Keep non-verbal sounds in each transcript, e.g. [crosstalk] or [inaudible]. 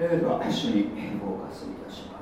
えー、では一緒にフォーカスいたします。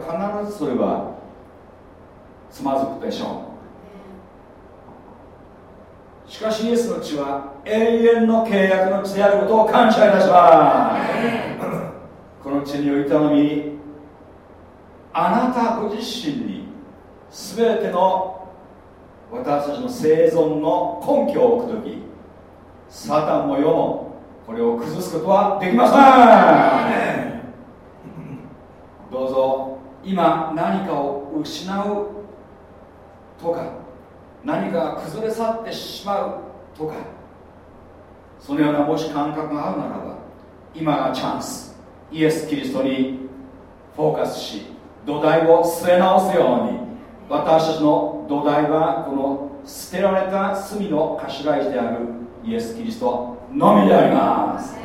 必ずそれはつまずくでしょう。しかしイエスの血は永遠の契約の血であることを感謝いたします。この血により頼みあなたご自身に全ての私たちの生存の根拠を置く時サタンも世もこれを崩すことはできません。どうぞ今何かを失うとか何かが崩れ去ってしまうとかそのようなもし感覚があるならば今がチャンス。イエス・キリストにフォーカスし土台を据え直すように私たちの土台はこの捨てられた罪の頭石であるイエス・キリストのみであります。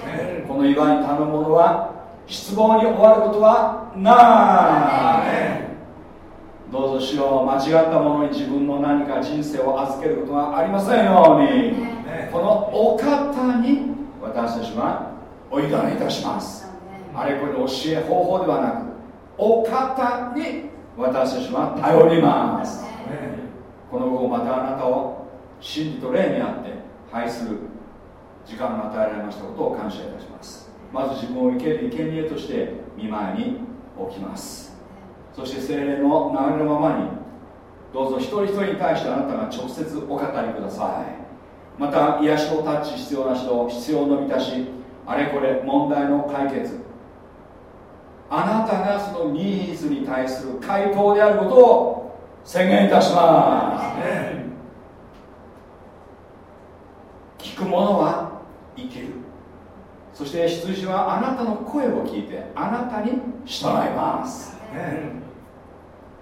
この岩に頼むものは失望に終わることはない。どうぞ主よ間違ったものに自分の何か人生を預けることがありませんように。このお方に私たちはお委ねいたします。あれこれの教え方法ではなくお方に私たちは頼ります。この後またあなたを真理と霊にあって拝する時間が与えられましたことを感謝いたしますまず自分を生ける生贄として見舞いに置きます。そして精霊の流れのままにどうぞ一人一人に対してあなたが直接お語りください。また癒しとタッチ必要な人必要の満たしあれこれ問題の解決。あなたがそのニーズに対する回答であることを宣言いたします。聞く者は生きるそして羊はあなたの声を聞いてあなたに従います。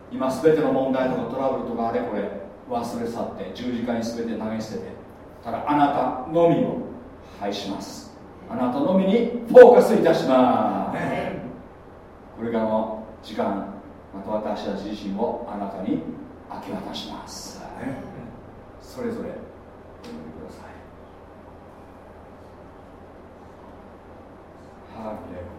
今すべての問題とかトラブルとかあれこれ忘れ去って十字架に全て投げ捨ててただあなたのみを拝します。あなたのみにフォーカスいたします。これからの時間また私たち自身をあなたに明け渡します。それぞれお読みくださいハレ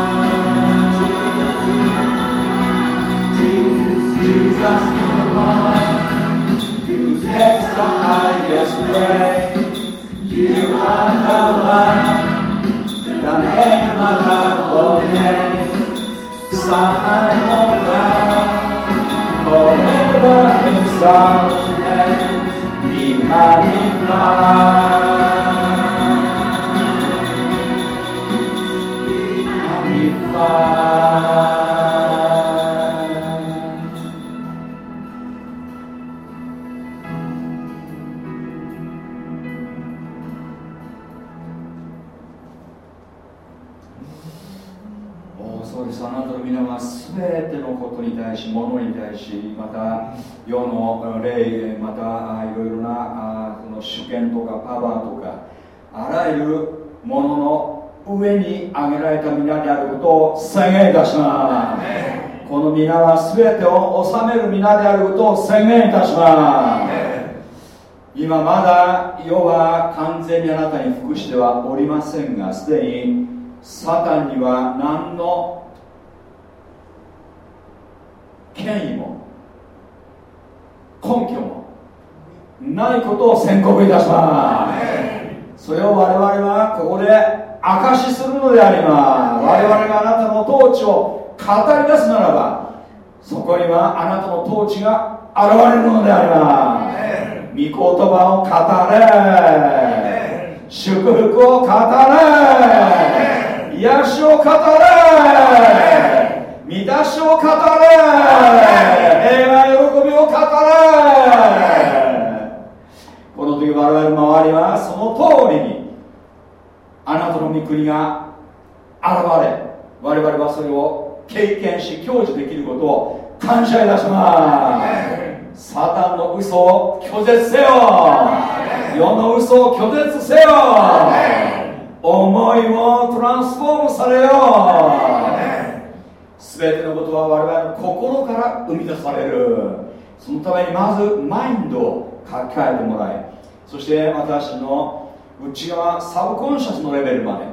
I just pray You are the light that made my life okay. Sign forever Himself and be magnified. Be magnified. 世の霊またいろいろなその主権とかパワーとかあらゆるものの上に挙げられた皆であることを宣言いたします。この皆は全てを治める皆であることを宣言いたします。今まだ世は完全にあなたに服してはおりませんがすでにサタンには何の権威も根拠もないことを宣告いたします。それを我々はここで証しするのであります。我々があなたの統治を語り出すならばそこにはあなたの統治が現れるのであります。御言葉を語れ。祝福を語れ。癒しを語れ。満たしを語れ。平和を語れこの時我々の周りはその通りにあなたの御国が現れ我々はそれを経験し享受できることを感謝いたします。サタンの嘘を拒絶せよ。世の嘘を拒絶せよ。思いをトランスフォームされよ。全てのことは我々の心から生み出されるそのためにまずマインドを書き換えてもらいそして私の内側サブコンシャスのレベルまで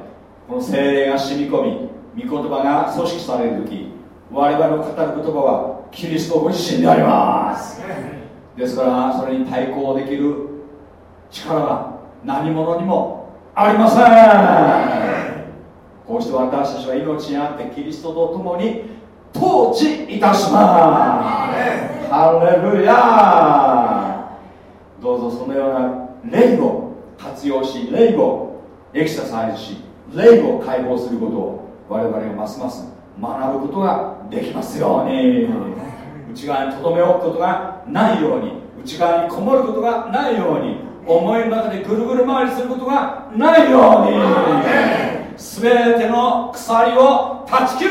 この精霊が染み込み御言葉が組織される時我々の語る言葉はキリストご自身であります。ですからそれに対抗できる力は何者にもありません。こうして私たちは命にあってキリストと共に統治いたします。ハレルヤどうぞそのような霊を活用し霊をエクササイズし霊を解放することを我々がますます学ぶことができますように。内側に留め置くことがないように内側にこもることがないように思いの中でぐるぐる回りすることがないように。全ての鎖を断ち切る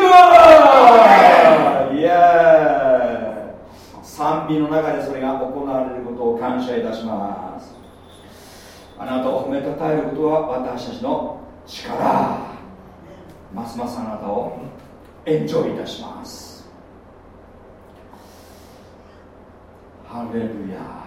イエー賛美の中でそれが行われることを感謝いたします。あなたを褒めたたえることは私たちの力。ますますあなたをエンジョイいたします。ハレルヤ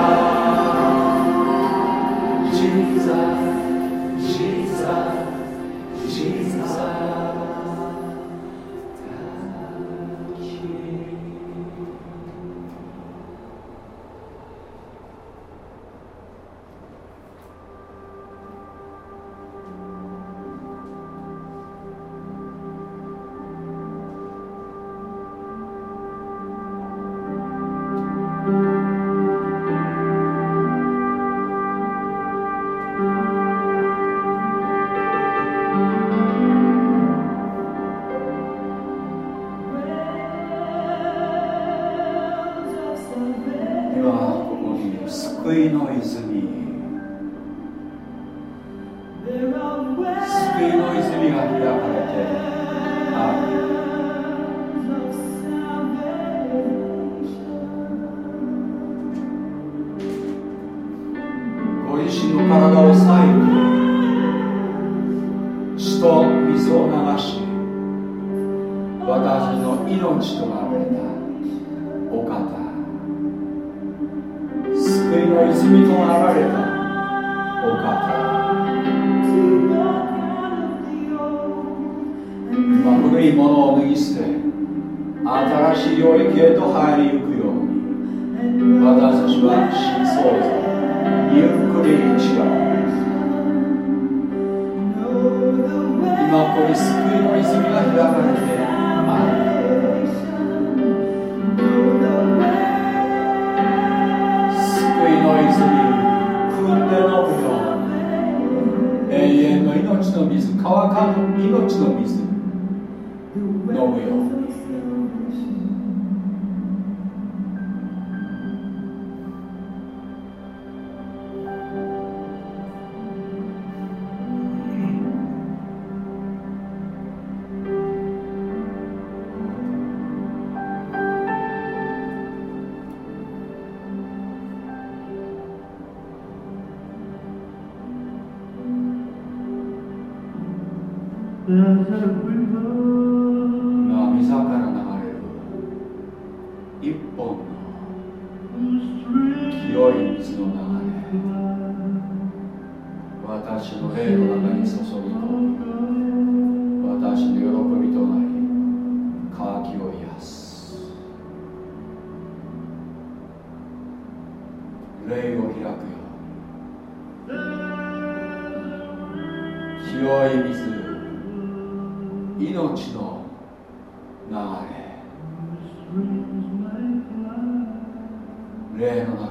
愿意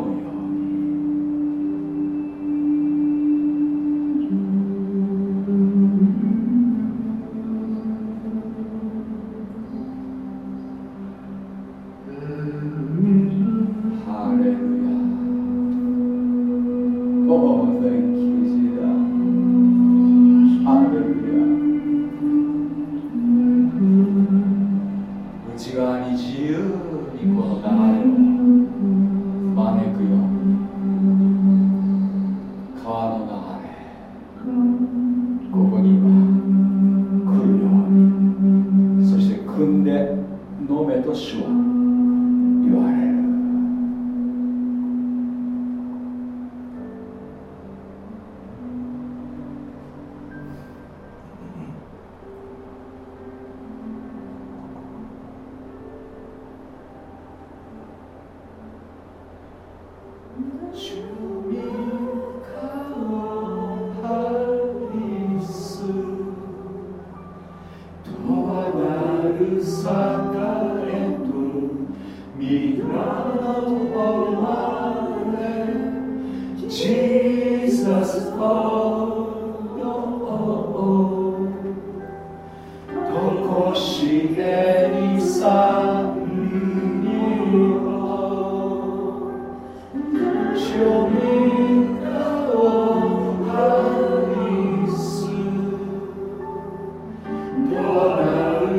Hallelujah.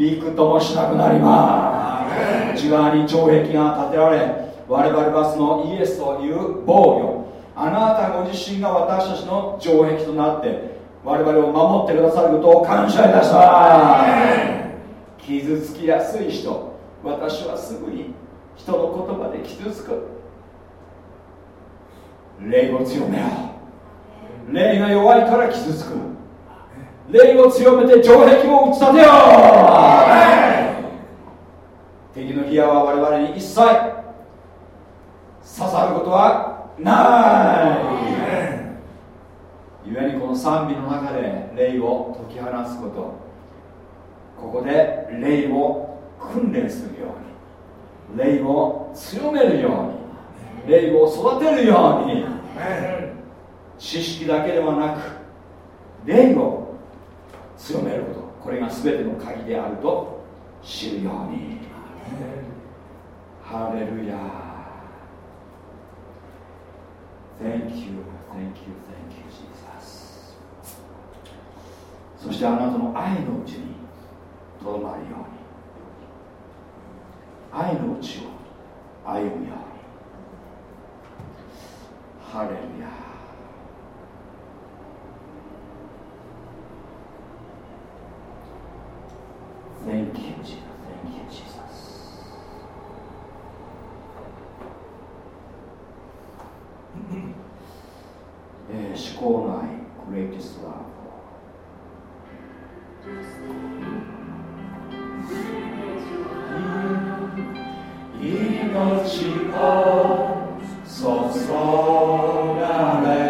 びくともしなくなります。内側に城壁が建てられ我々はそのイエスという防御。あなたご自身が私たちの城壁となって我々を守ってくださることを感謝いたします。傷つきやすい人私はすぐに人の言葉で傷つく。霊を強めよ霊が弱いから傷つく。霊を強めて城壁を打ち立てよう。敵の火は我々に一切刺さることはない。故にこの賛美の中で霊を解き放つことここで霊を訓練するように。霊を強めるように。霊を育てるように。知識だけではなく霊を強めること。これが全ての鍵であると知るように。ハレルヤ。Thank you, thank you, thank you, Jesus そしてあなたの愛のうちにとどまるように。愛のうちを歩むように。ハレルヤ。Thank you, Jesus. Thank you, Jesus. えー、思考内 Greatest Love 命を注がれ誉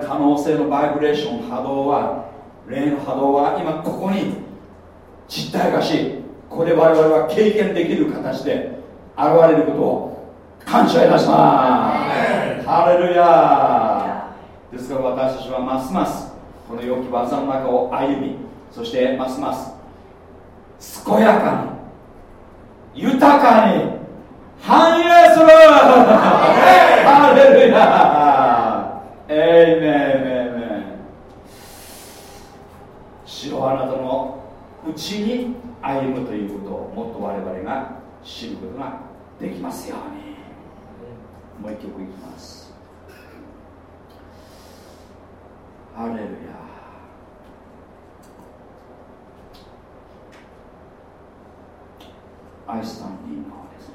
可能性のバイブレーション波動は霊の波動は今ここに実体化しこれ我々は経験できる形で現れることを感謝いたします。ハレルヤですから私たちはますますこの良き技の中を歩みそしてますます健やかに豊かに繁栄する。ハレルヤエイメンエイメン主よあなたのうちに歩むということをもっと我々が知ることができますように。もう一曲いきます。ハレルヤ。アイスタンディーのですね。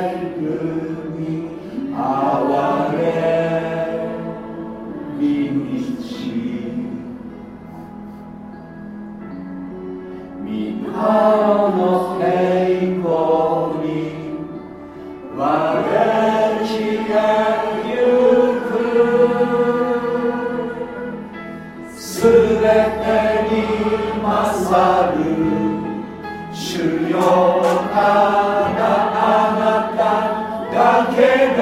さる主よただあなただけが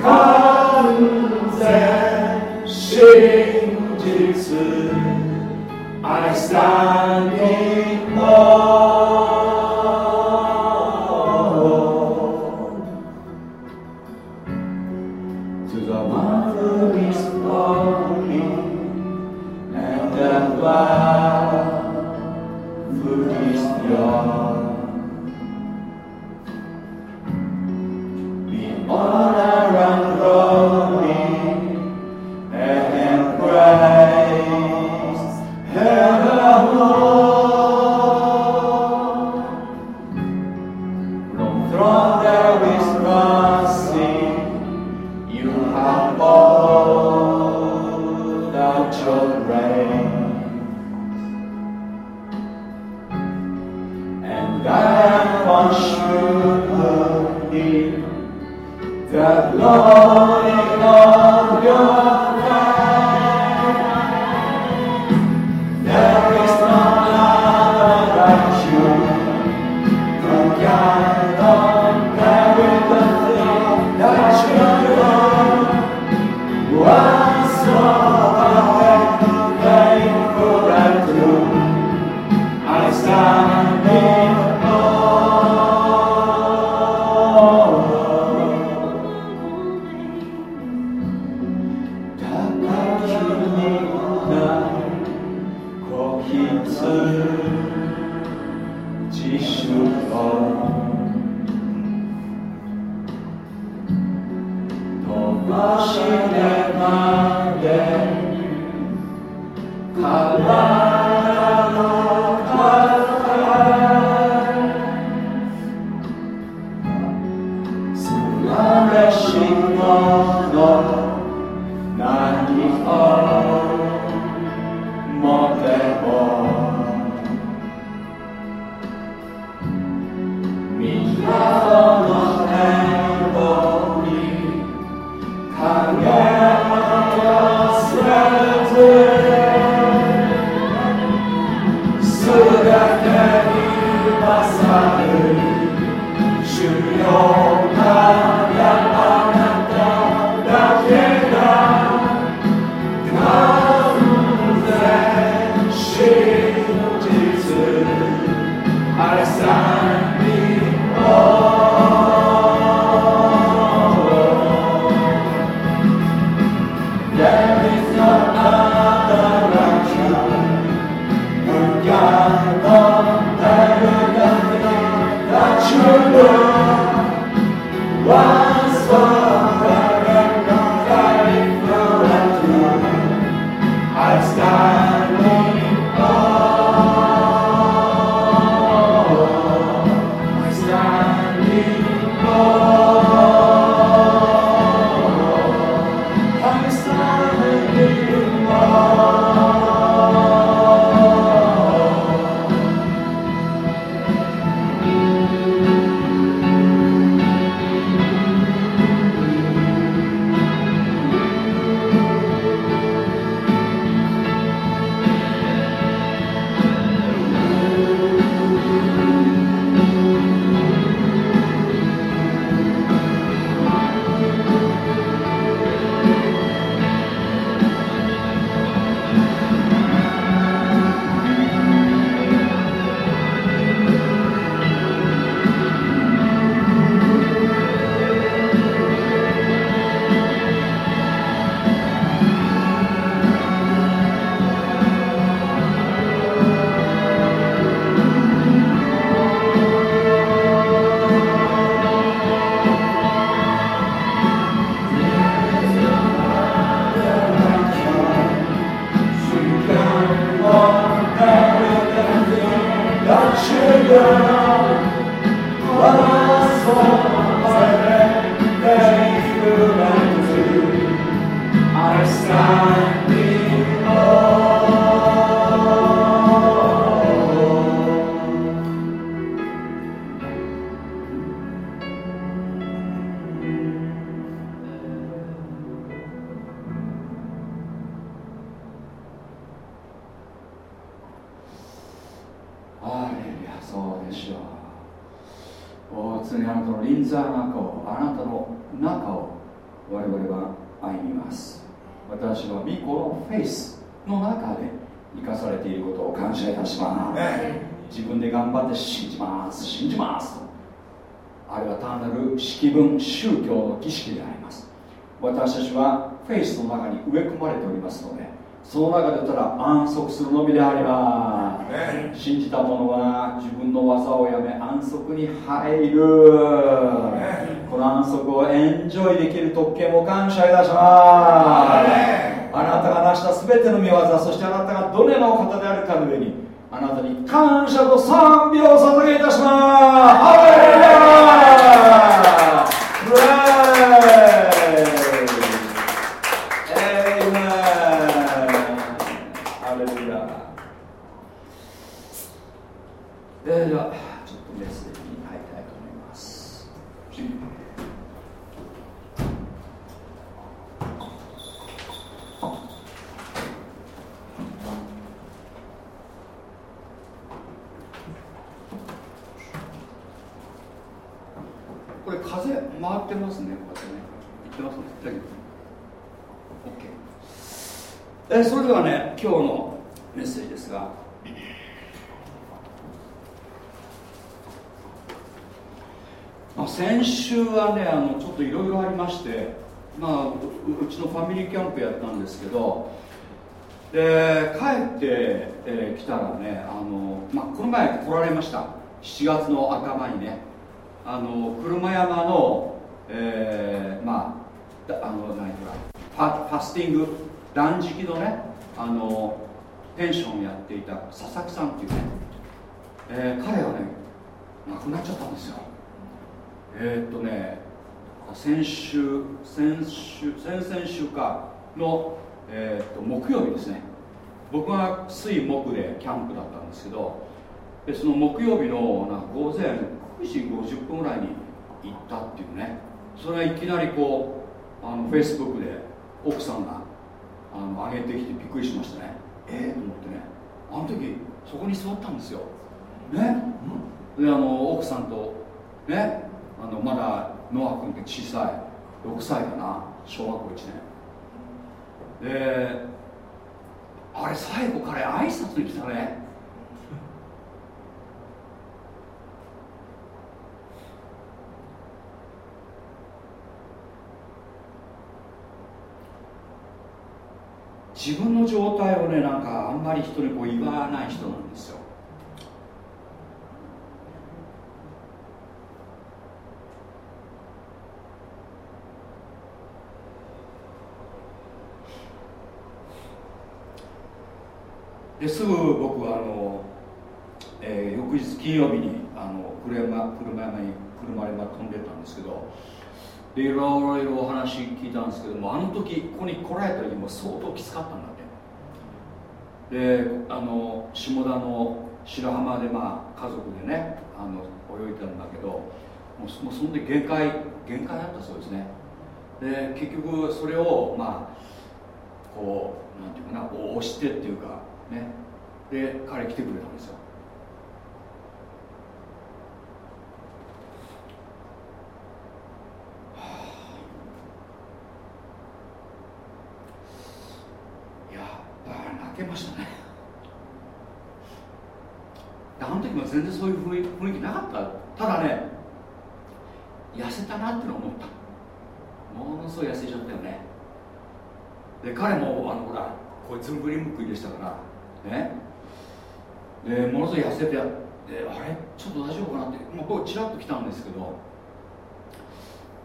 完全真実。I stand その中でたら安息するのみであります、信じた者は自分の技をやめ安息に入る、この安息をエンジョイできる特権を感謝いたします、あなたが成した全ての見業そしてあなたがどれの方であるかの上にあなたに感謝と賛美を捧げいたしますハレルヤはねあのちょっといろいろありましてまあうちのファミリーキャンプやったんですけどで帰ってき、えー、たらねあの、まあ、この前来られました。7月の頭にねあの車山の、えー、まああの何ほらファファスティング断食のねあのペンションをやっていた佐々木さんっていうね、えー、彼はね亡くなっちゃったんですよ。えー、っとね先週先週先々週かの、えー、と木曜日ですね。僕は水木でキャンプだったんですけどでその木曜日のな午前9時50分ぐらいに行ったっていうね。それがいきなりこうあのフェイスブックで奥さんがあの上げてきてびっくりしましたね。ええー、と思ってね。あの時そこに座ったんですよ。ね？であの奥さんとね？あのまだノア君って小さい6歳かな？小学校1年。であれ最後彼挨拶に来たね。自分の状態をねなんかあんまり人にこう言わない人なんですよ。ですぐ僕はあの、えー、翌日金曜日にあの車車山に車で飛んでたんですけどでいろいろお話聞いたんですけどもあの時ここに来られた時も相当きつかったんだって。であの下田の白浜でまあ家族でねあの泳いでたんだけどもうもうそんで限界限界だったそうですね。で結局それをまあこうなんていうかな押してっていうかね。で彼来てくれたんですよ。けましたね。あの時も全然そういう雰囲気なかった。ただね痩せたなっての思った。ものすごい痩せちゃったよね。で彼もあのほらこいつんぶりむくいでしたからでものすごい痩せてあれ？ちょっと大丈夫かなって、まあ、僕ちらっと来たんですけど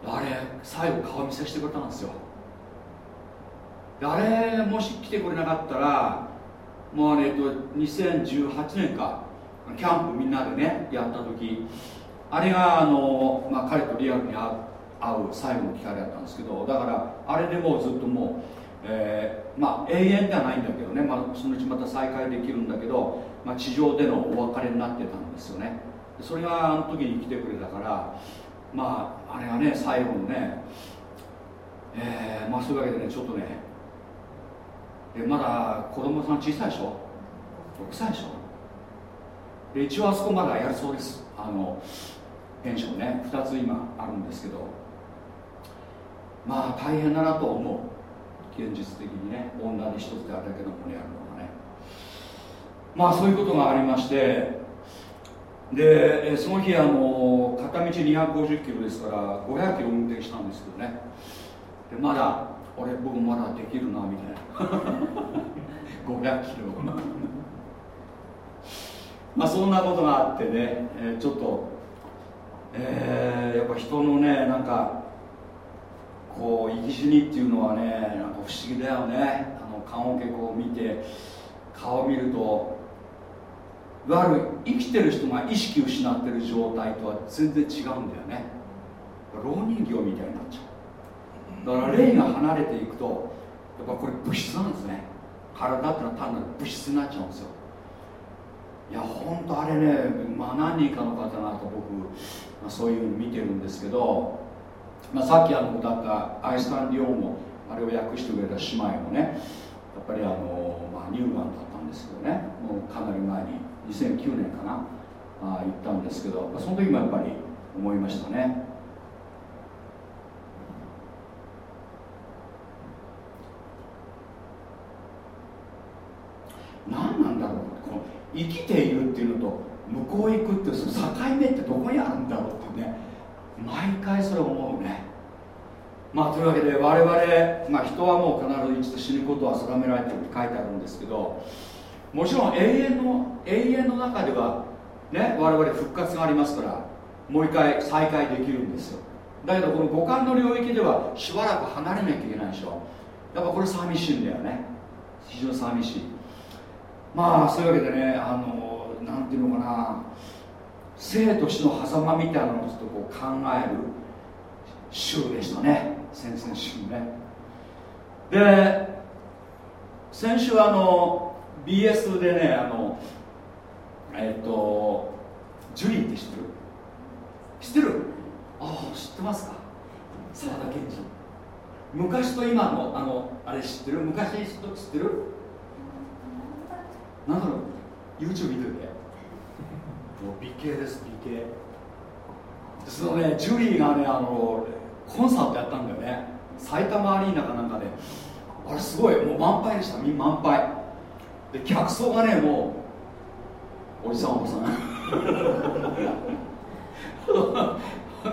あれ最後顔見せしてくれたんですよ。あれもし来てくれなかったらもうあれえっと2018年かキャンプみんなでねやった時あれがあの、まあ、彼とリアルに会う会う最後の機会だったんですけどだからあれでもうずっともう、えー、まあ永遠ではないんだけどね、まあ、そのうちまた再会できるんだけど、まあ、地上でのお別れになってたんですよね。それがあの時に来てくれたからまああれがね最後のねえー、まあそういうわけでねちょっとねでまだ子供さん小さいでしょ？6歳でしょ？で一応あそこまだやるそうです。あのペンションね2つ今あるんですけど。まあ大変だなと思う。現実的にね女で一つであれだけのものやるの。まあそういうことがありましてでその日あの片道250キロですから500キロ運転したんですけどね。でまだ俺僕まだできるなみたいな。[laughs] 500キロ。[laughs] まあそんなことがあってね、えー、ちょっと、えー、やっぱ人のねなんかこう生き死にっていうのはねなんか不思議だよね。あの棺桶こう見て顔を見るとい。わゆる生きてる人が意識失ってる状態とは全然違うんだよね。老人形みたいになっちゃう。だから霊が離れていくとやっぱこれ物質なんですね。体ってのは単なる物質になっちゃうんですよ。いや本当あれね、まあ、何人かの方がと僕、まあ、そういうの見てるんですけど、まあ、さっきあの歌ったアイスタン・リオもあれを訳してくれた姉妹もねやっぱりあの、まあ、乳がんだったんですけどねもうかなり前に2009年かな。あ行ったんですけど、その時もやっぱり思いましたね。何なんだろうこの生きているっていうのと向こう行くってその境目ってどこにあるんだろうってね。毎回それ思うね。まあというわけで我々、まあ、人はもう必ず一度死ぬことは定められてるって書いてあるんですけどもちろん永遠の永遠の中ではね我々復活がありますからもう一回再会できるんですよ。だけどこの五感の領域ではしばらく離れなきゃいけないでしょ。やっぱこれ寂しいんだよね。非常に寂しい。まあそういうわけでねあのなんていうのかな。生と死の狭間みたいなのをちょっとこう考える週でしたね。先々週ね。で先週あの BS でねあのえっ、とジュリーって知ってる？知ってる？ああ知ってますか。沢田研二。昔と今のあのあれ知ってる？昔知ってる？なんだろう？YouTube 見てて。もう美形です美形。そのねジュリーがねあのコンサートやったんだよね。埼玉アリーナかなんかで。あれすごいもう満杯でした。み満杯で客層がねもうおじさんおばさん。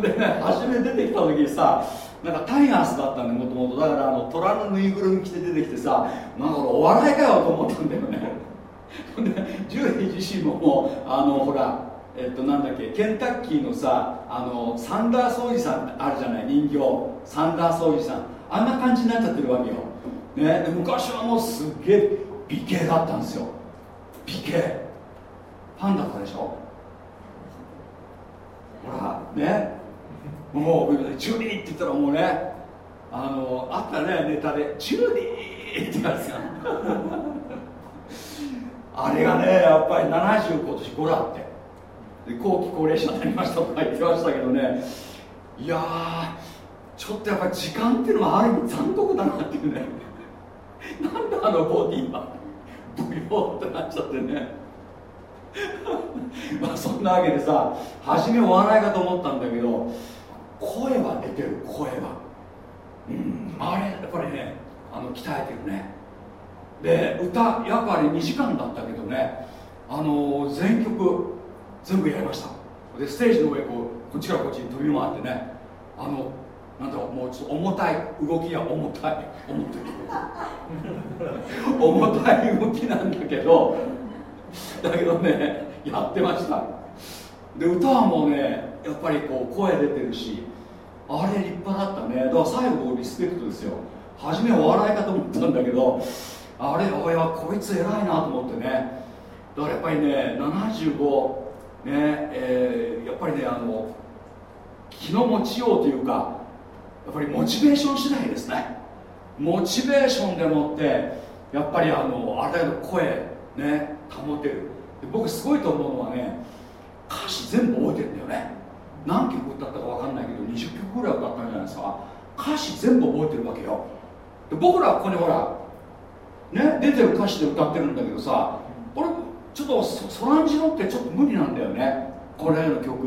でね初め出てきた時にさなんかタイガースだったんでもともと。だからあの虎のぬいぐるみ着て出てきてさなんかお笑いかよと思ったんだよね。でジュリー自身ももうあのほらえっとなんだっけケンタッキーのさあのサンダースおじさんあるじゃない人形。サンダースおじさん。あんな感じになっちゃってるわけよ、ね、昔はもうすっげえ美形だったんですよ。美形。ファンだったでしょ？ほらね。もうジュリーって言ったらもうねあのあったねネタで。ジュリーってやつがあれがねやっぱり70今年5だって。で後期高齢者になりましたとか言ってましたけどね。いやちょっとやっぱり時間っていうのはある意味残酷だなっていうね。なんであのボディは。ブヨーってなっちゃってねまあそんなわけでさ初めお笑いかと思ったんだけど声は出てる声は。うんあれやっぱりねあの鍛えてるね。で歌やっぱり2時間だったけどねあの全曲全部やりました。でステージの上こうこっちからこっちに飛び回ってねあのなんだろうもうちょっと重たい動きが重たい。重たい重たい動きなんだけど。だけどねやってました。で歌はもうねやっぱりこう声出てるしあれ立派だったね。だから最後リスペクトですよ。初めお笑いかと思ったんだけどあれおやこいつ偉いなと思ってね。だからやっぱりね75ねえー、やっぱりねあの気の持ちようというかっぱりモチベーション次第ですね。モチベーションでもってやっぱりあのあれだけの声ね保てる。僕すごいと思うのはね歌詞全部覚えてるんだよね。何曲歌ったか分かんないけど20曲ぐらい歌ったんじゃないですか。歌詞全部覚えてるわけよ。で僕らここにほらね出てる歌詞で歌ってるんだけどさ俺ちょっとそらんじろってちょっと無理なんだよね。これの曲。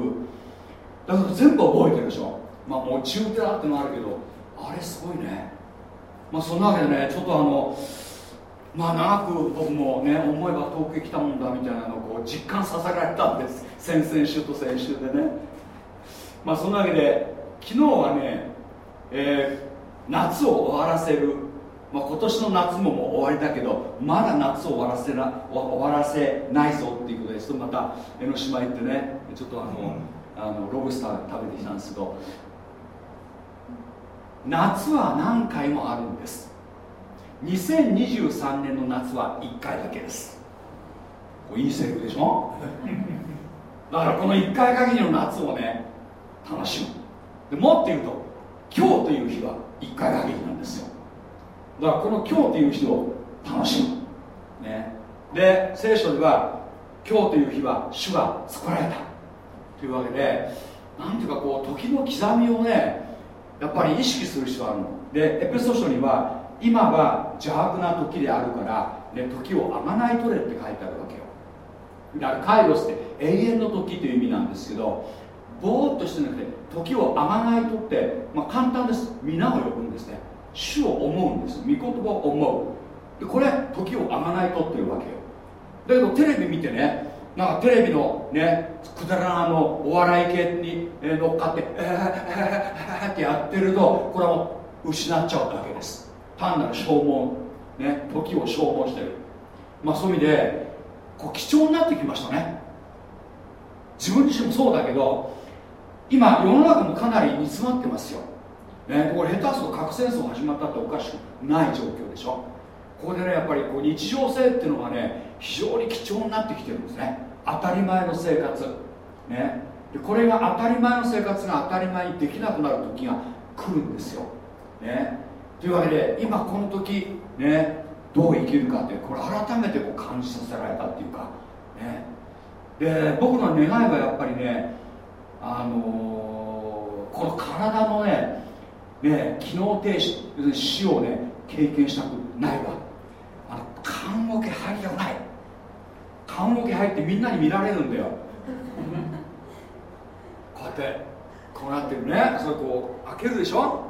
だから全部覚えてるでしょ。まあもう中手だってのあるけどあれすごいね。まあそんなわけでねちょっとあのまあ長く僕もね思えば遠くへ来たもんだみたいなのをこう実感させられたんです。先々週と先週でね。まあそんなわけで昨日はね、えー、夏を終わらせる、まあ、今年の夏ももう終わりだけどまだ夏を終わらせな終わらせないぞっていうことでちょっとまた江ノ島行ってねちょっとあの、うん、あのロブスター食べてきたんですけど夏は何回もあるんです。2023年の夏は1回だけです。いいセリフでしょ？だからこの1回限りの夏をね楽しむ。でもっと言うと今日という日は1回限りなんですよ。だからこの今日という日を楽しむ、ね、で聖書では今日という日は主が作られた。というわけでなんていうかこう時の刻みをねやっぱり意識する必要あるの。でエペソ書には今は邪悪な時であるから、ね、時をあがないとれって書いてあるわけよ。だからカイロスって永遠の時という意味なんですけどぼーっとしてなくて時をあがないとって、まあ、簡単です。皆を呼ぶんですね。主を思うんです。御言葉を思う。でこれ時をあがないとっていうわけよ。だけどテレビ見てねなんかテレビのねくだらなのお笑い系に乗っかってえー、えー、えー、ってやってるとこれはもう失っちゃうだけです単なる消耗ね時を消耗してるまあそういう意味でこう貴重になってきましたね自分自身もそうだけど今世の中もかなり煮詰まってますよ、ね、これ下手すると核戦争始まったっておかしくない状況でしょここでねやっぱりこう日常性っていうのがね非常に貴重になってきてるんですね当たり前の生活。ね。でこれが当たり前の生活が当たり前にできなくなる時が来るんですよ、ね、というわけで今この時ねどう生きるかってこれ改めてこう感じさせられたっていうか。ね。で僕の願いはやっぱりねあのー、この体のねね機能停止死をね経験したくないわ。あの棺桶入りたくない。棺桶入ってみんなに見られるんだよ。こうやってこうなってるね。それこう開けるでしょ。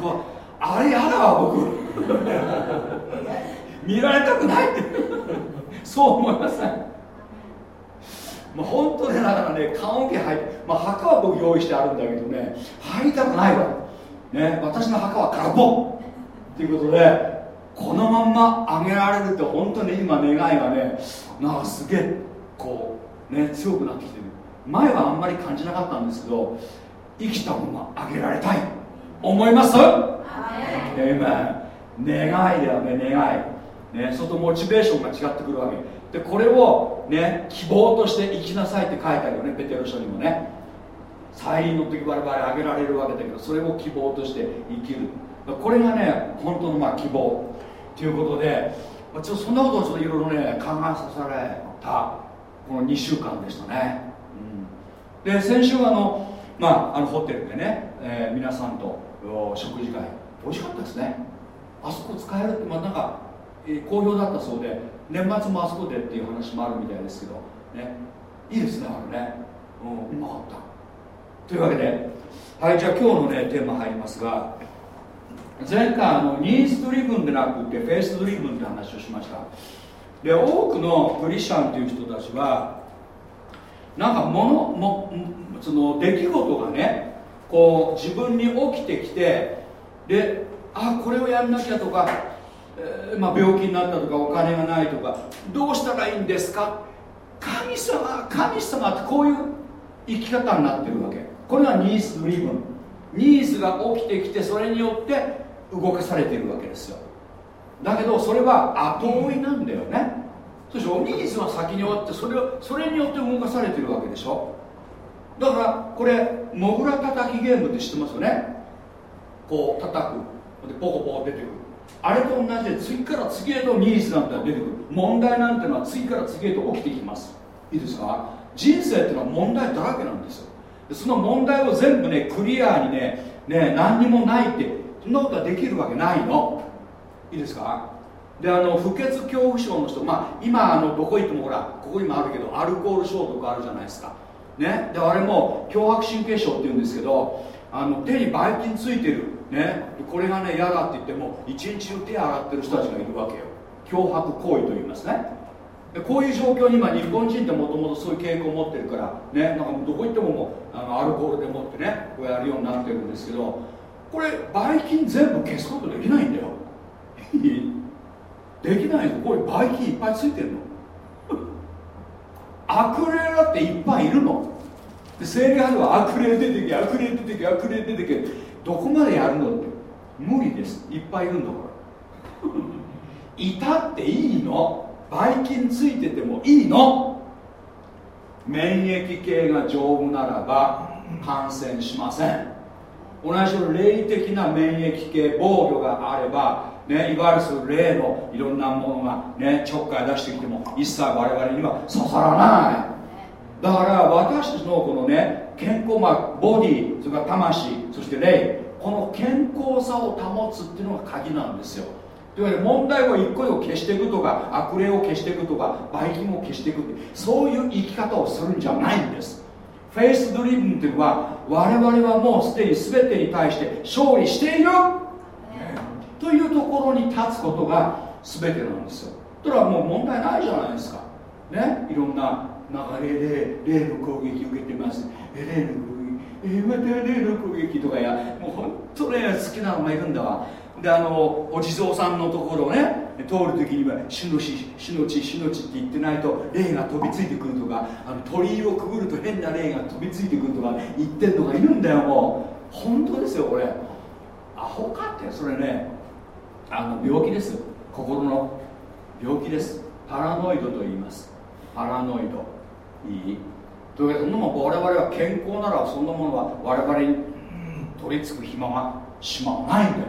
こうあれやだわ僕。見られたくないって。そう思いません。まあ、本当ねだからね棺桶入って、まあ、墓は僕用意してあるんだけどね入りたくないわ、ね、私の墓は空っぽ。ということでこのまんまあげられるって本当に今願いがねなんかすげえこうね強くなってきてる。前はあんまり感じなかったんですけど生きたままあげられたい。思います？え願いだよね願い。ねそれとモチベーションが違ってくるわけ。でこれをね希望として生きなさいって書いてあるよねペテロ書にもね。再臨の時我々あげられるわけだけどそれを希望として生きる。これがね本当のまあ希望ということでまあちょっとそんなことをちょっといろいろね考えさせられたこの2週間でしたね、うん、で先週あのまああのホテルでね、えー、皆さんと食事会。美味しかったですね。あそこ使えるってまあなんか、えー、好評だったそうで年末もあそこでっていう話もあるみたいですけどね。いいですねあれね。うんうまかった。というわけではいじゃあ今日のねテーマ入りますが前回あの needs driven でなくて faith driven って話をしました。で多くのクリスチャンという人たちはなんかものもその出来事がねこう自分に起きてきてであこれをやんなきゃとか、えー、まあ、病気になったとかお金がないとかどうしたらいいんですか？神様神様ってこういう生き方になってるわけ。これが needs driven。ニーズが起きてきてそれによって動かされているわけですよ。だけどそれは後追いなんだよね。そうでしょニーズは先に終わってそれをそれによって動かされてるわけでしょ。だからこれモグラ叩きゲームって知ってますよね。こう叩く。でポコポコ出てくる。あれと同じで次から次へとニーズなんて出てくる。問題なんてのは次から次へと起きてきます。いいですか？人生っていうのは問題だらけなんですよ。その問題を全部ねクリアにねね何にもないってそんなことはできるわけないの。いいですか？であの不潔恐怖症の人まあ今あのどこ行ってもほらここにもあるけどアルコール症とかあるじゃないですか。ね？であれも強迫神経症っていうんですけどあの手にばい菌ついてる。ね？これがね嫌だって言っても一日中手洗ってる人たちがいるわけよ。脅迫行為と言いますね。でこういう状況に今日本人ってもともとそういう傾向を持ってるからね？なんかどこ行ってももうあのアルコールでもってねこうやるようになってるんですけどこればい菌全部消すことできないんだよ。[laughs] できないのこればい菌いっぱいついてるの。[laughs] 悪霊だっていっぱいいるの。で精霊派では悪霊出てけ悪霊出てけ悪霊出てけ。どこまでやるのって。無理です。いっぱいいるんだから。[laughs] いたっていいの。ばい菌ついててもいいの。免疫系が丈夫ならば感染しません。同じように霊的な免疫系防御があれば、ね、いわゆるそういう霊のいろんなものが、ね、ちょっかい出してきても一切我々には刺さらない。だから私たちのこのね健康、まあ、ボディそれから魂そして霊この健康さを保つっていうのが鍵なんですよ。というわけで問題を一個一個消していくとか悪霊を消していくとかばい菌を消していくそういう生き方をするんじゃないんです。 faith driven というのは我々はもうすでに全てに対して勝利している。というところに立つことが全てなんですよ。それはもう問題ないじゃないですか。ね？いろんな流れで霊の攻撃受けてます。霊の攻撃えー、また霊の攻撃とかや。もう本当ね好きなのがいるんだわ。であのお地蔵さんのところね通る時には死の死死の地死の地って言ってないと霊が飛びついてくるとかあの鳥居をくぐると変な霊が飛びついてくるとか言ってんのがいるんだよもう。本当ですよこれ。アホかってそれね。あの病気です。心の。病気です。パラノイドと言います。パラノイド。いい。というわけでそんなもん我々は健康ならそんなものは我々に取り付く暇が島がないんだよ。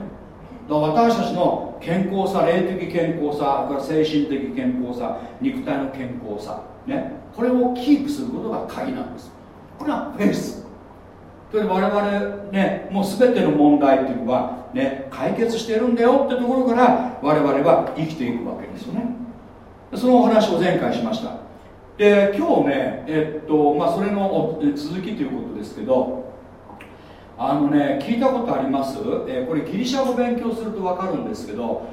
だから私たちの健康さ霊的健康さから精神的健康さ肉体の健康さね。これをキープすることが鍵なんです。これはフェイス。という我々ねもう全ての問題っていうのはね解決してるんだよってところから我々は生きていくわけですよね。そのお話を前回しました。で今日ねえっとまあそれの続きということですけどあのね聞いたことあります、えー、これギリシャ語勉強すると分かるんですけど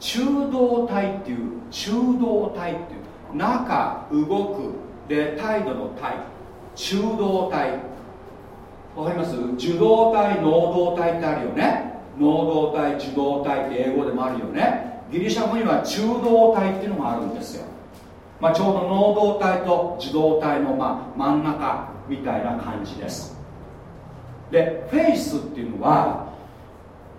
中道体っていう中道体っていう中動くで態度の体中道体。わかります？受動体能動体ってあるよね。能動体受動体って英語でもあるよね。ギリシャ語には中道体っていうのがあるんですよ、まあ、ちょうど能動体と受動体のま真ん中みたいな感じです。でフェイスっていうのは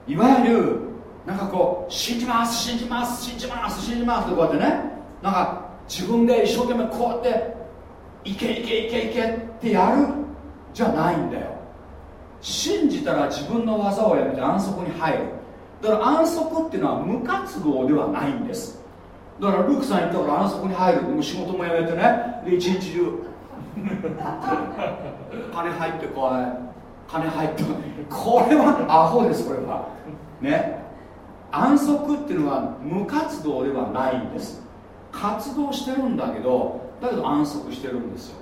いわゆるなんかこう信じます信じます信じます信じますってこうやってねなんか自分で一生懸命こうやっていけいけいけいけってやるじゃないんだよ。信じたら自分の技をやめて安息に入る。だから安息っていうのは無活動ではないんです。だからルークさん言ったから安息に入るもう仕事も辞めてね。で一日中 [laughs] 金入ってこう金入ってこれはアホですこれは。ね。安息っていうのは無活動ではないんです。活動してるんだけどだけど安息してるんですよ。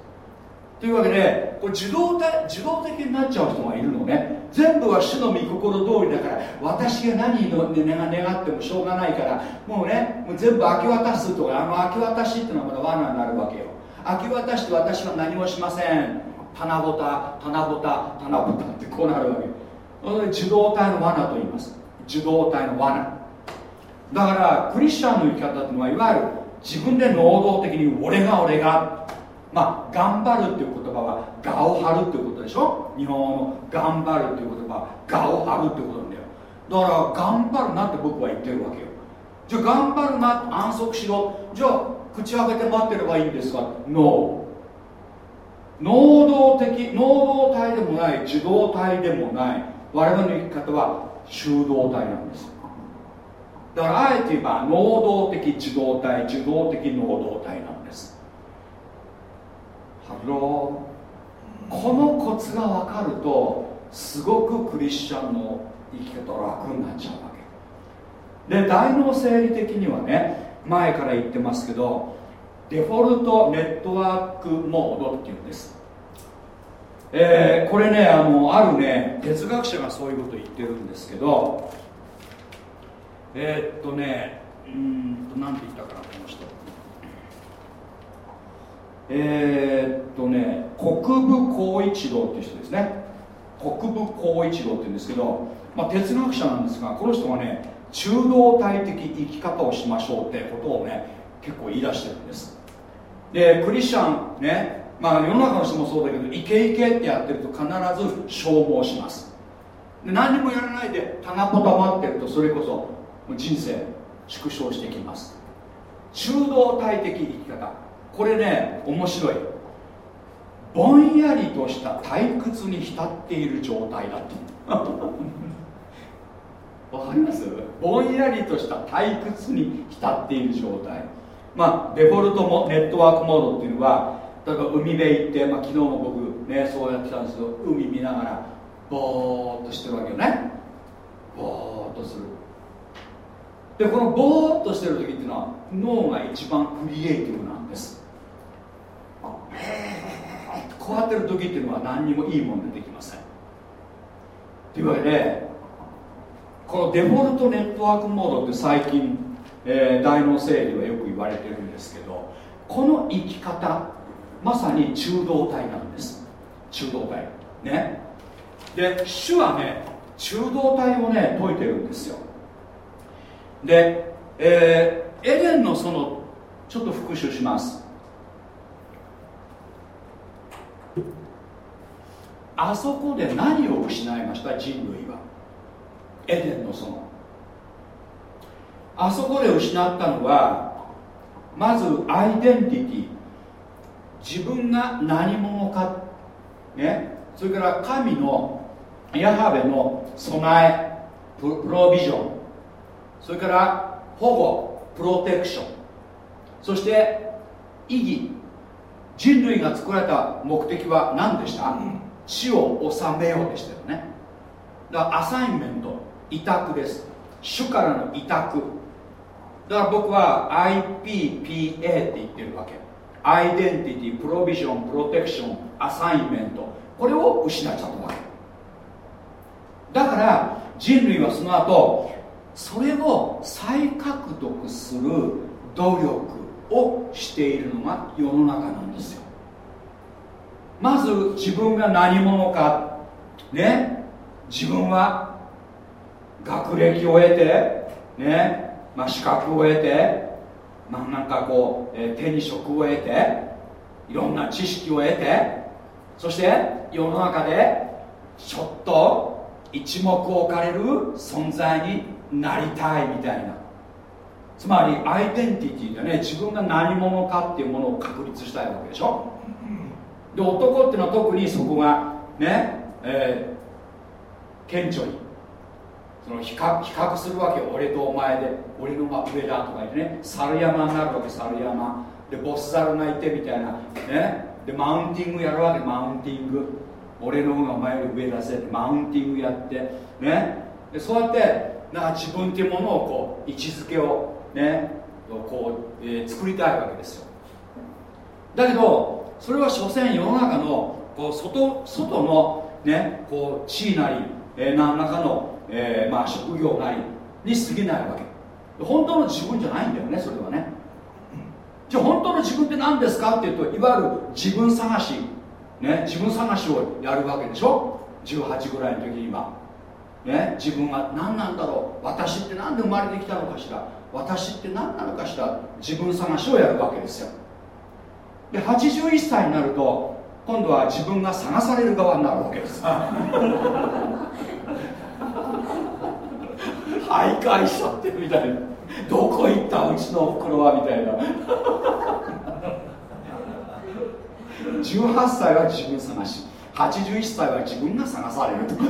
というわけでこれ受動体受動的になっちゃう人がいるのね。全部は主の御心通りだから私が何の願ってもしょうがないからもうねもう全部明け渡すとかあの明け渡しっていうのはまだ罠になるわけよ。明け渡して私は何もしません。棚ぼた棚ぼた棚ぼた [laughs] ってこうなるわけそれ受動体の罠と言います。受動体の罠。だからクリスチャンの生き方っていうのはいわゆる自分で能動的に俺が俺がまあ頑張るっていう言葉は我を張るっていうことでしょ？日本語の頑張るっていう言葉は我を張るってことなんだよ。だから頑張るなって僕は言ってるわけよ。じゃあ頑張るな安息しろ。じゃあ口開けて待ってればいいんですか？No 能動的能動態でもない受動態でもない我々の生き方は中動態なんです。だからあえて言えば能動的受動態受動的能動態なんです。 Hello。このコツが分かるとすごくクリスチャンの生き方楽になっちゃうわけ。で大脳生理的にはね前から言ってますけどデフォルトネットワークモードっていうんです、えー、これねあのあるね哲学者がそういうこと言ってるんですけどえー、っとねうんと何て言ったかなこの人。えー、っとね国分光一郎っていう人ですね。国分光一郎っていうんですけど、まあ、哲学者なんですがこの人がね中道体的生き方をしましょうってことをね結構言い出してるんですでクリスチャンねまあ世の中の人もそうだけどイケイケってやってると必ず消耗します。で何にもやらないで棚ぽたまってるとそれこそ人生縮小してきます。中道体的生き方。これね面白い。ぼんやりとした退屈に浸っている状態だって。[laughs] わかります？ぼんやりとした退屈に浸っている状態。まあデフォルトもネットワークモードっていうのは例えば海辺行って、まあ、昨日も僕ねそうやってたんですけど海見ながらぼーっとしてるわけよね。ぼーっとする。でこのぼーっとしてる時っていうのは脳が一番クリエイティブなんです。こうやってる時っていうのは何にもいいもん出てきません。というわけでこのデフォルトネットワークモードって最近えー、大脳整理はよく言われてるんですけどこの生き方まさに中道体なんです。中道体。ね。で主はね中道体をね説いてるんですよ。でえー、エデンの園ちょっと復習します。あそこで何を失いました？人類は。エデンの園。あそこで失ったのはまずアイデンティティ自分が何者か。ね。それから神のヤハベの備え。プロビジョン。それから保護。プロテクション。そして意義。人類が作られた目的は何でした、地を治めようでしたよね。だからアサインメント委託です。主からの委託。だから僕は IPPA って言ってるわけ。アイデンティティプロビジョンプロテクションアサインメントこれを失っちゃったわけ。だから人類はその後それを再獲得する努力をしているのが世の中なんですよ。まず自分が何者かね自分は学歴を得てね、まあ、資格を得て、まあ、なんかこう、えー、手に職を得ていろんな知識を得てそして世の中でちょっと一目置かれる存在になりたいみたいな。つまりアイデンティティでね。自分が何者かっていうものを確立したいわけでしょ。で男っていうのは特にそこがね、えー、顕著に。その比較比較するわけよ。俺とお前で俺のが上だとか言ってね。猿山になるわけ猿山。でボスザルがいてみたいな。ね。でマウンティングやるわけ。マウンティング。俺の方がお前より上だぜって。マウンティングやって。ね。でそうやってなんか自分っていうものをこう位置づけをね。こう、えー、作りたいわけですよ。だけどそれは所詮世の中のこう外外のね。こう地位なり、えー、何らかの、えー、まあ、職業なりに過ぎないわけ。本当の自分じゃないんだよねそれはね。じゃあ本当の自分って何ですかっていうといわゆる自分探しね自分探しをやるわけでしょ？18ぐらいの時にはね自分は何なんだろう？私って何で生まれてきたのかしら？私って何なのかしら？自分探しをやるわけですよ。で81歳になると今度は自分が探される側になるわけです。徘徊しちゃってるみたいな。どこ行ったうちのおふくろは？みたいな。[laughs] 18歳は自分探し。81歳は自分が探されると。[laughs]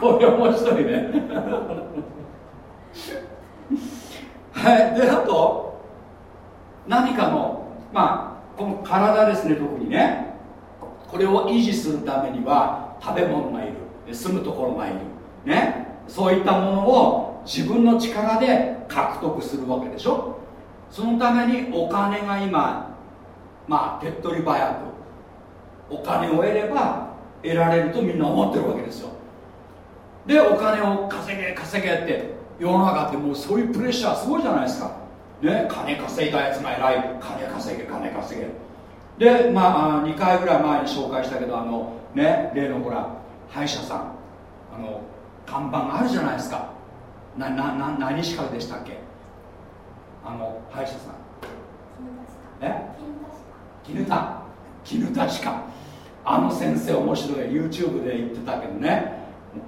これ面白いね。はい。であと何かのまあこの体ですね特にね。これを維持するためには食べ物がいる。住むところがいる。ね。そういったものを自分の力で獲得するわけでしょ。そのためにお金が今まあ手っ取り早くお金を得れば得られるとみんな思ってるわけですよ。でお金を稼げ稼げって世の中ってもうそういうプレッシャーすごいじゃないですか。ね金稼いだやつが偉い。金稼げ金稼げ。でまあ2回ぐらい前に紹介したけどあのね例のほら歯医者さん。あの看板があるじゃないですか。ななな何しかでしたっけ？あの歯医者さん。え？絹田絹田しかあの先生面白い。YouTube で言ってたけどね。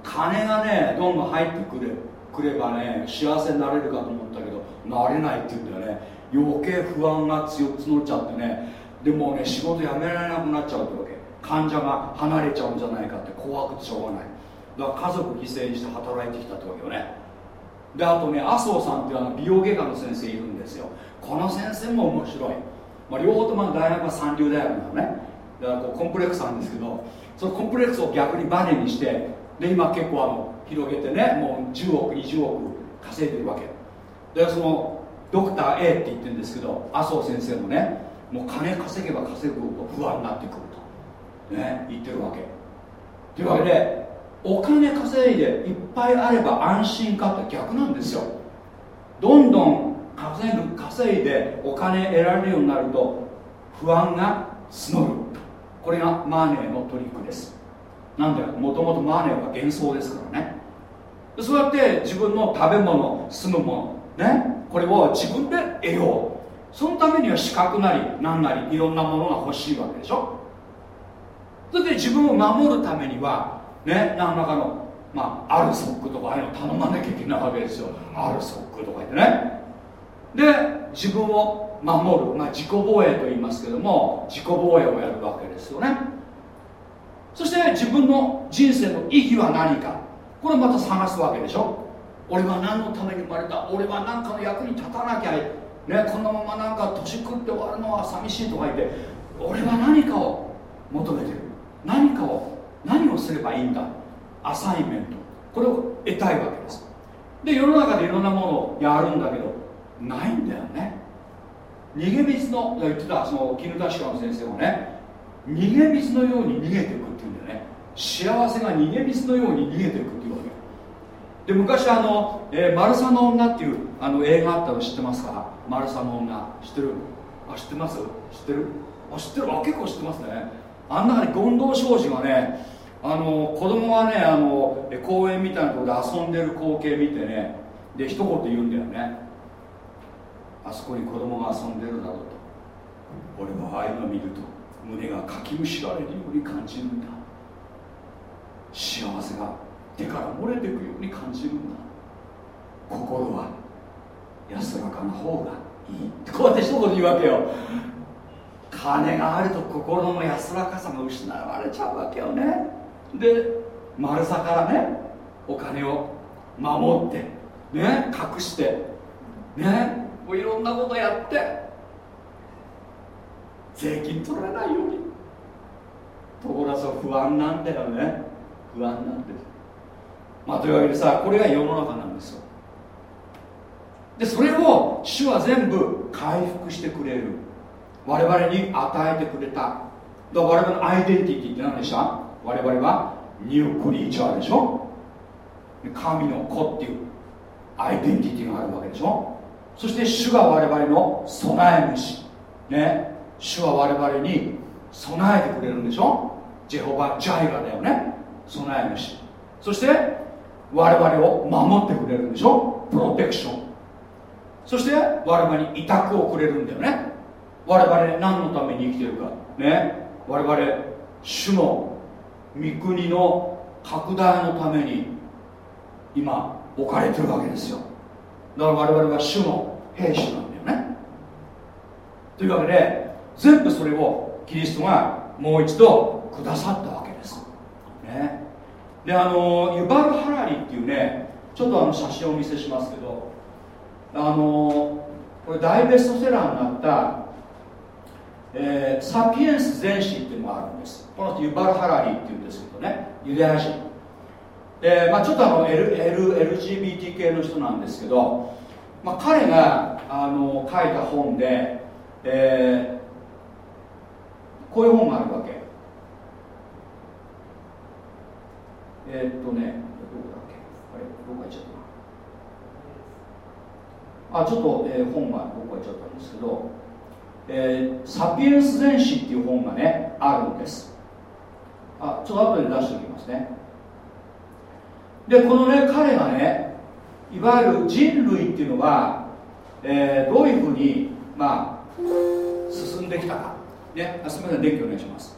金がねどんどん入ってくれくればね幸せになれるかと思ったけどなれないっていうんだよね。余計不安が強募っちゃってね。でもね仕事辞められなくなっちゃうってわけ。患者が離れちゃうんじゃないかって怖くてしょうがないだから家族犠牲にして働いてきたってわけよね。であとね麻生さんっていうあの美容外科の先生いるんですよ。この先生も面白い、まあ、両方とも大学は三流大学なのね。だからこうコンプレックスなんですけどそのコンプレックスを逆にバネにしてで今結構あの広げてねもう10億20億稼いでるわけ。でそのドクター A って言ってるんですけど麻生先生もねもう金稼げば稼ぐほど不安になってくると。ね言ってるわけ。というわけでお金稼いでいっぱいあれば安心かって逆なんですよ。どんどん稼ぐ稼いでお金得られるようになると不安が募る。これがマーネーのトリックです。なんで？もともとマーネーは幻想ですからね。そうやって自分の食べ物住むものね？これを自分で得よう。そのためには資格なり何なりいろんなものが欲しいわけでしょ。それで自分を守るためにはね何らかのまあアルソックとかああいうの頼まなきゃいけないわけですよ。アルソックとか言ってね。で自分を守る、まあ、自己防衛と言いますけども自己防衛をやるわけですよね。そして自分の人生の意義は何か。これまた探すわけでしょ。俺は何のために生まれた？俺は何かの役に立たなきゃねこのままなんか年食って終わるのは寂しいとか言って俺は何かを求めてる。何かを何をすればいいんだ？アサインメント。これを得たいわけです。で世の中でいろんなものをやるんだけどないんだよね。逃げ水の言ってたその絹田鹿の先生もね逃げ水のように逃げていくっていうんだよね。幸せが逃げ水のように逃げていくっていうわけ。で昔あの、えー、マルサの女っていうあの映画あったの知ってますか？マルサの女。知ってる？あ知ってます？知ってる？あ知ってる。あ結構知ってますね。あん中に権藤庄司がねあの子供がねあの公園みたいなところで遊んでる光景見てねで一言言うんだよね。あそこに子供が遊んでるだろうと。俺はああいうの見ると胸がかきむしられるように感じるんだ。幸せが手から漏れていくように感じるんだ。心は安らかな方がいい。ってこうやって一言言うわけよ。金があると心の安らかさが失われちゃうわけよね。で丸さからねお金を守ってね隠してねもういろんなことやって税金取られないように。ところがそう不安なんだよね。不安なんです。まあというわけでさこれが世の中なんですよ。でそれを主は全部回復してくれる。我々に与えてくれた。だから我々のアイデンティティって何でした？我々はニュークリーチャーでしょ？神の子っていうアイデンティティがあるわけでしょ？そして主が我々の備え主。ね？主は我々に備えてくれるんでしょ？ジェホバ・ジャイラだよね？備え主。そして我々を守ってくれるんでしょ？プロテクション。そして我々に委託をくれるんだよね？我々何のために生きてるか？ね？我々主の御国の拡大のために今置かれてるわけですよ。だから我々は主の兵士なんだよね。というわけで全部それをキリストがもう一度くださったわけです。ね。であのユバル・ハラリっていうねちょっとあの写真をお見せしますけどあのこれ大ベストセラーになったえー、サピエンス全史っていうのがあるんです。この人ユバル・ハラリーっていうんですけどね。ユダヤ人。で、まあ、ちょっとあの、L L、LGBT 系の人なんですけど、まあ、彼があの書いた本で、えー、こういう本があるわけ。えー、っとねどこだっけ？あれどこ行っちゃったあちょっと、えー、本がどこ行っちゃったんですけどえー、サピエンス全史っていう本がねあるんです。あちょっと後で出しておきますね。でこのね彼がねいわゆる人類っていうのは、えー、どういうふうにまあ進んできたか。ねすみません電気お願いします、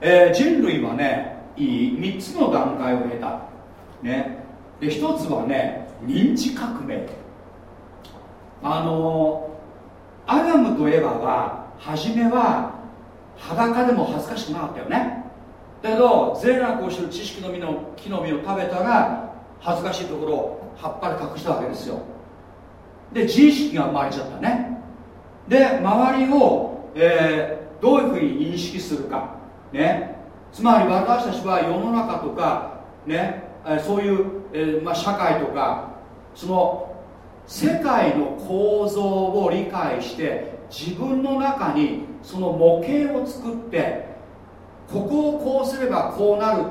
えー、人類はねいい3つの段階を経た。ね。で1つはね認知革命。あのアダムとエヴァは初めは裸でも恥ずかしくなかったよね。だけど善悪を知る知識の実の木の実を食べたら恥ずかしいところを葉っぱで隠したわけですよ。で自意識が生まれちゃったね。で周りを、えー、どういうふうに認識するか。ね。つまり私たちは世の中とかね、そういう、えーまあ、社会とかその世界の構造を理解して自分の中にその模型を作ってここをこうすればこうなる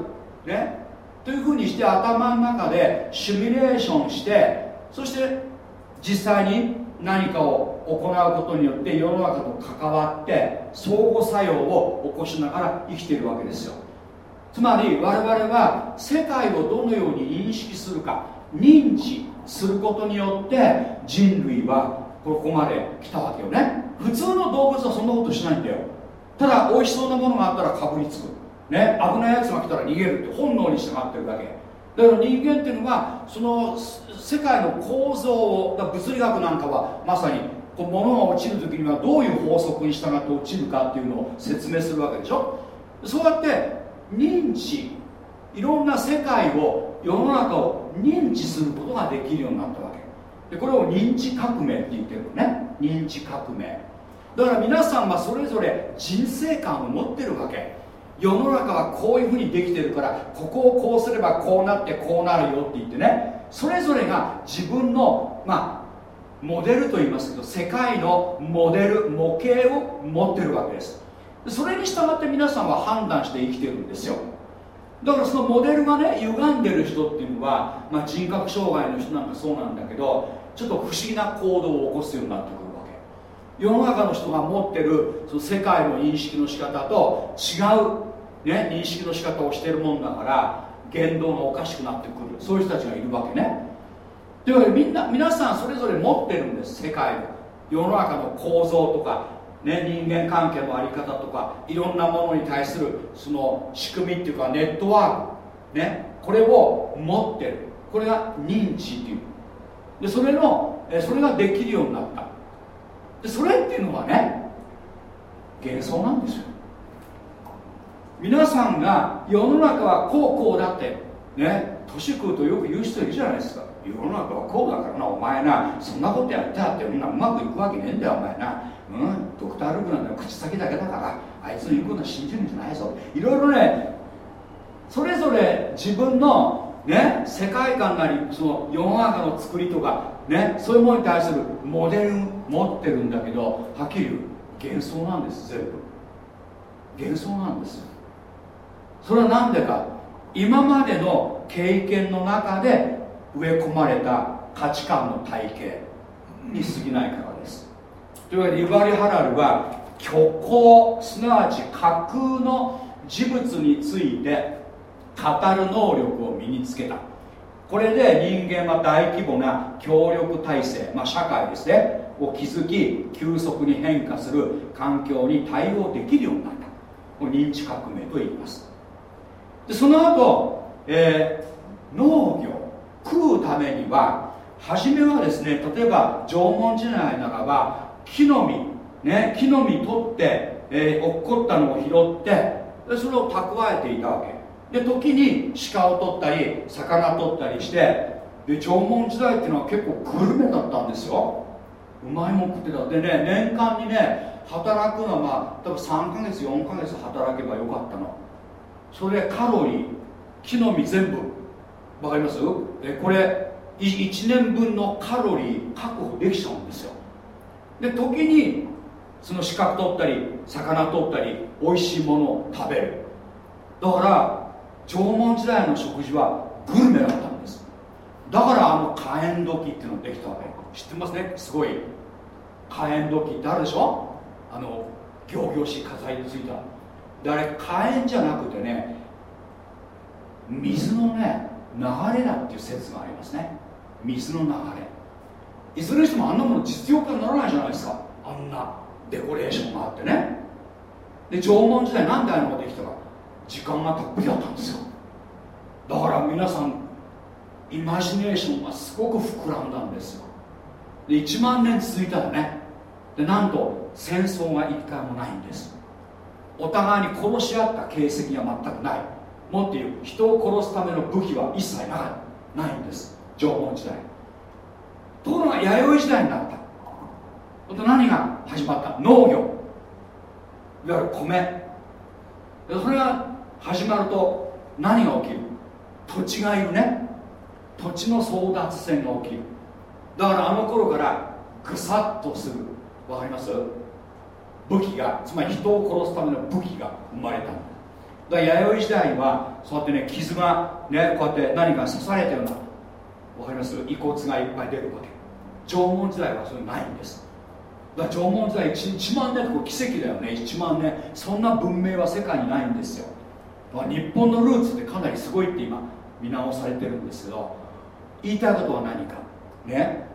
ね。というふうにして頭の中でシミュレーションしてそして実際に何かを行うことによって世の中と関わって相互作用を起こしながら生きているわけですよ。つまり我々は世界をどのように認識するか認知することによって人類はここまで来たわけよね。普通の動物はそんなことしないんだよ。ただ美味しそうなものがあったらかぶりつく。ね。危ないやつが来たら逃げるって本能に従ってるだけ。だから人間っていうのはその世界の構造を物理学なんかはまさにこう物が落ちる時にはどういう法則に従って落ちるかっていうのを説明するわけでしょ。そうやって認知いろんな世界を世の中を認知することができるようになったわけ。でこれを認知革命って言ってるのね。認知革命。だから皆さんはそれぞれ人生観を持ってるわけ。世の中はこういうふうにできてるからここをこうすればこうなってこうなるよって言ってね。それぞれが自分のまあモデルと言いますけど世界のモデル模型を持ってるわけです。それに従って皆さんは判断して生きてるんですよ。だからそのモデルがね歪んでる人っていうのは、まあ、人格障害の人なんかそうなんだけどちょっと不思議な行動を起こすようになってくるわけ。世の中の人が持ってるその世界の認識の仕方と違うね、認識の仕方をしてるもんだから言動がおかしくなってくる。そういう人たちがいるわけね。というわけでみんな皆さんそれぞれ持ってるんです世界の世の中の構造とか、ね、人間関係の在り方とかいろんなものに対するその仕組みっていうかネットワーク、ね、これを持ってる。これが認知っていう。でそれのそれができるようになった。でそれっていうのはね幻想なんですよ。皆さんが世の中はこうこうだってね年食うとよく言う人いるじゃないですか。世の中はこうだからなお前なそんなことやったってみんなうまくいくわけねえんだよお前な。うん？ドクター・ルークなんだよ口先だけだからあいつの言うことは信じるんじゃないぞ。いろいろねそれぞれ自分のね世界観なりその世の中の作りとかねそういうものに対するモデル持ってるんだけどはっきり言う幻想なんです全部。幻想なんですそれは何でか今までの経験の中で植え込まれた価値観の体系に過ぎないから。というわけでユバリ・ハラルは虚構すなわち架空の事物について語る能力を身につけた。これで人間は大規模な協力体制、まあ、社会ですねを築き急速に変化する環境に対応できるようになった。これ認知革命と言います。でその後、えー、農業食うためには初めはですね例えば縄文時代ならば木の実ね木の実取って、えー、落っこったのを拾ってでそれを蓄えていたわけ。で時に鹿を取ったり魚取ったりしてで縄文時代っていうのは結構グルメだったんですよ。うまいもん食ってた。でね年間にね働くのはまあ多分3ヶ月4ヶ月働けばよかったの。それカロリー木の実全部。わかります？えこれ1年分のカロリー確保できちゃうんですよ。で時にその資格取ったり魚取ったり美味しいものを食べる。だから縄文時代の食事はグルメだったんです。だからあの火炎時っていうのができたわけ。知ってますね？すごい。火炎時ってあるでしょ？あの行々しい火災についた。であれ火炎じゃなくてね水のね流れだっていう説がありますね。水の流れ。いずれにしてもあんなもの実用化にならないじゃないですか。あんなデコレーションがあってね。で縄文時代なんでああいうのができたか。時間がたっぷりだったんですよ。だから皆さんイマジネーションがすごく膨らんだんですよ。で1万年続いたらね。でなんと戦争が一回もないんです。お互いに殺し合った形跡が全くない。もっと言う人を殺すための武器は一切ないないんです。縄文時代。ところが弥生時代になった？と何が始まった？農業。いわゆる米。それが始まると何が起きる？土地がいるね。土地の争奪戦が起きる。だからあの頃からぐさっとする。わかります？武器がつまり人を殺すための武器が生まれた。んだだから弥生時代はそうやってね傷がねこうやって何か刺されたような。わかります？遺骨がいっぱい出るわけ。縄文時代はそれないんです。だから縄文時代 1, 1万年ってこれ奇跡だよね。1万年。そんな文明は世界にないんですよ。日本のルーツってかなりすごいって今見直されてるんですけど言いたいことは何か？ね。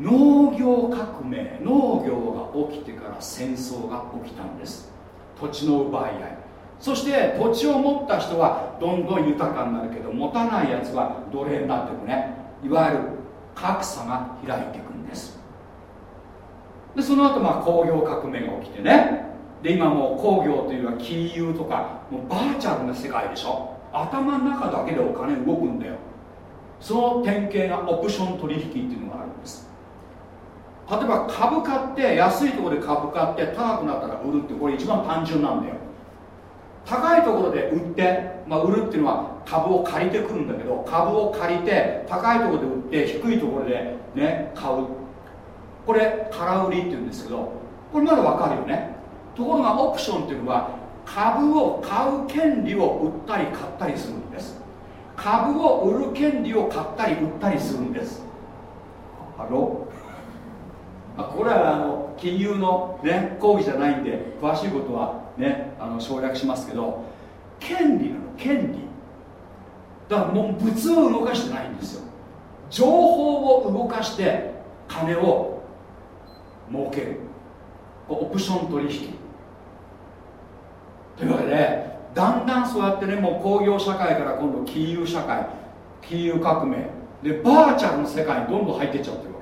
農業革命農業が起きてから戦争が起きたんです。土地の奪い合い。そして土地を持った人はどんどん豊かになるけど持たないやつは奴隷になっていくね。いわゆる格差が開いていくんです。でその後まあ工業革命が起きてね。で今もう工業というのは金融とかもうバーチャルな世界でしょ。頭の中だけでお金動くんだよ。その典型がオプション取引っていうのがあるんです。例えば株買って安いところで株買って高くなったら売るってこれ一番単純なんだよ。高いところで売って、まあ、売るっていうのは株を借りてくるんだけど株を借りて高いところで売って低いところでね買う。これ空売りっていうんですけどこれまだ分かるよね。ところがオプションっていうのは株を買う権利を売ったり買ったりするんです。株を売る権利を買ったり売ったりするんです。ハロまあ、これはあの金融の、ね、講義じゃないんで詳しいことは、ね、あの省略しますけど権利なの権利。だからもう物を動かしてないんですよ。情報を動かして金を儲ける。オプション取引。というわけでだんだんそうやってねもう工業社会から今度金融社会金融革命。でバーチャルの世界にどんどん入っていっちゃってるわ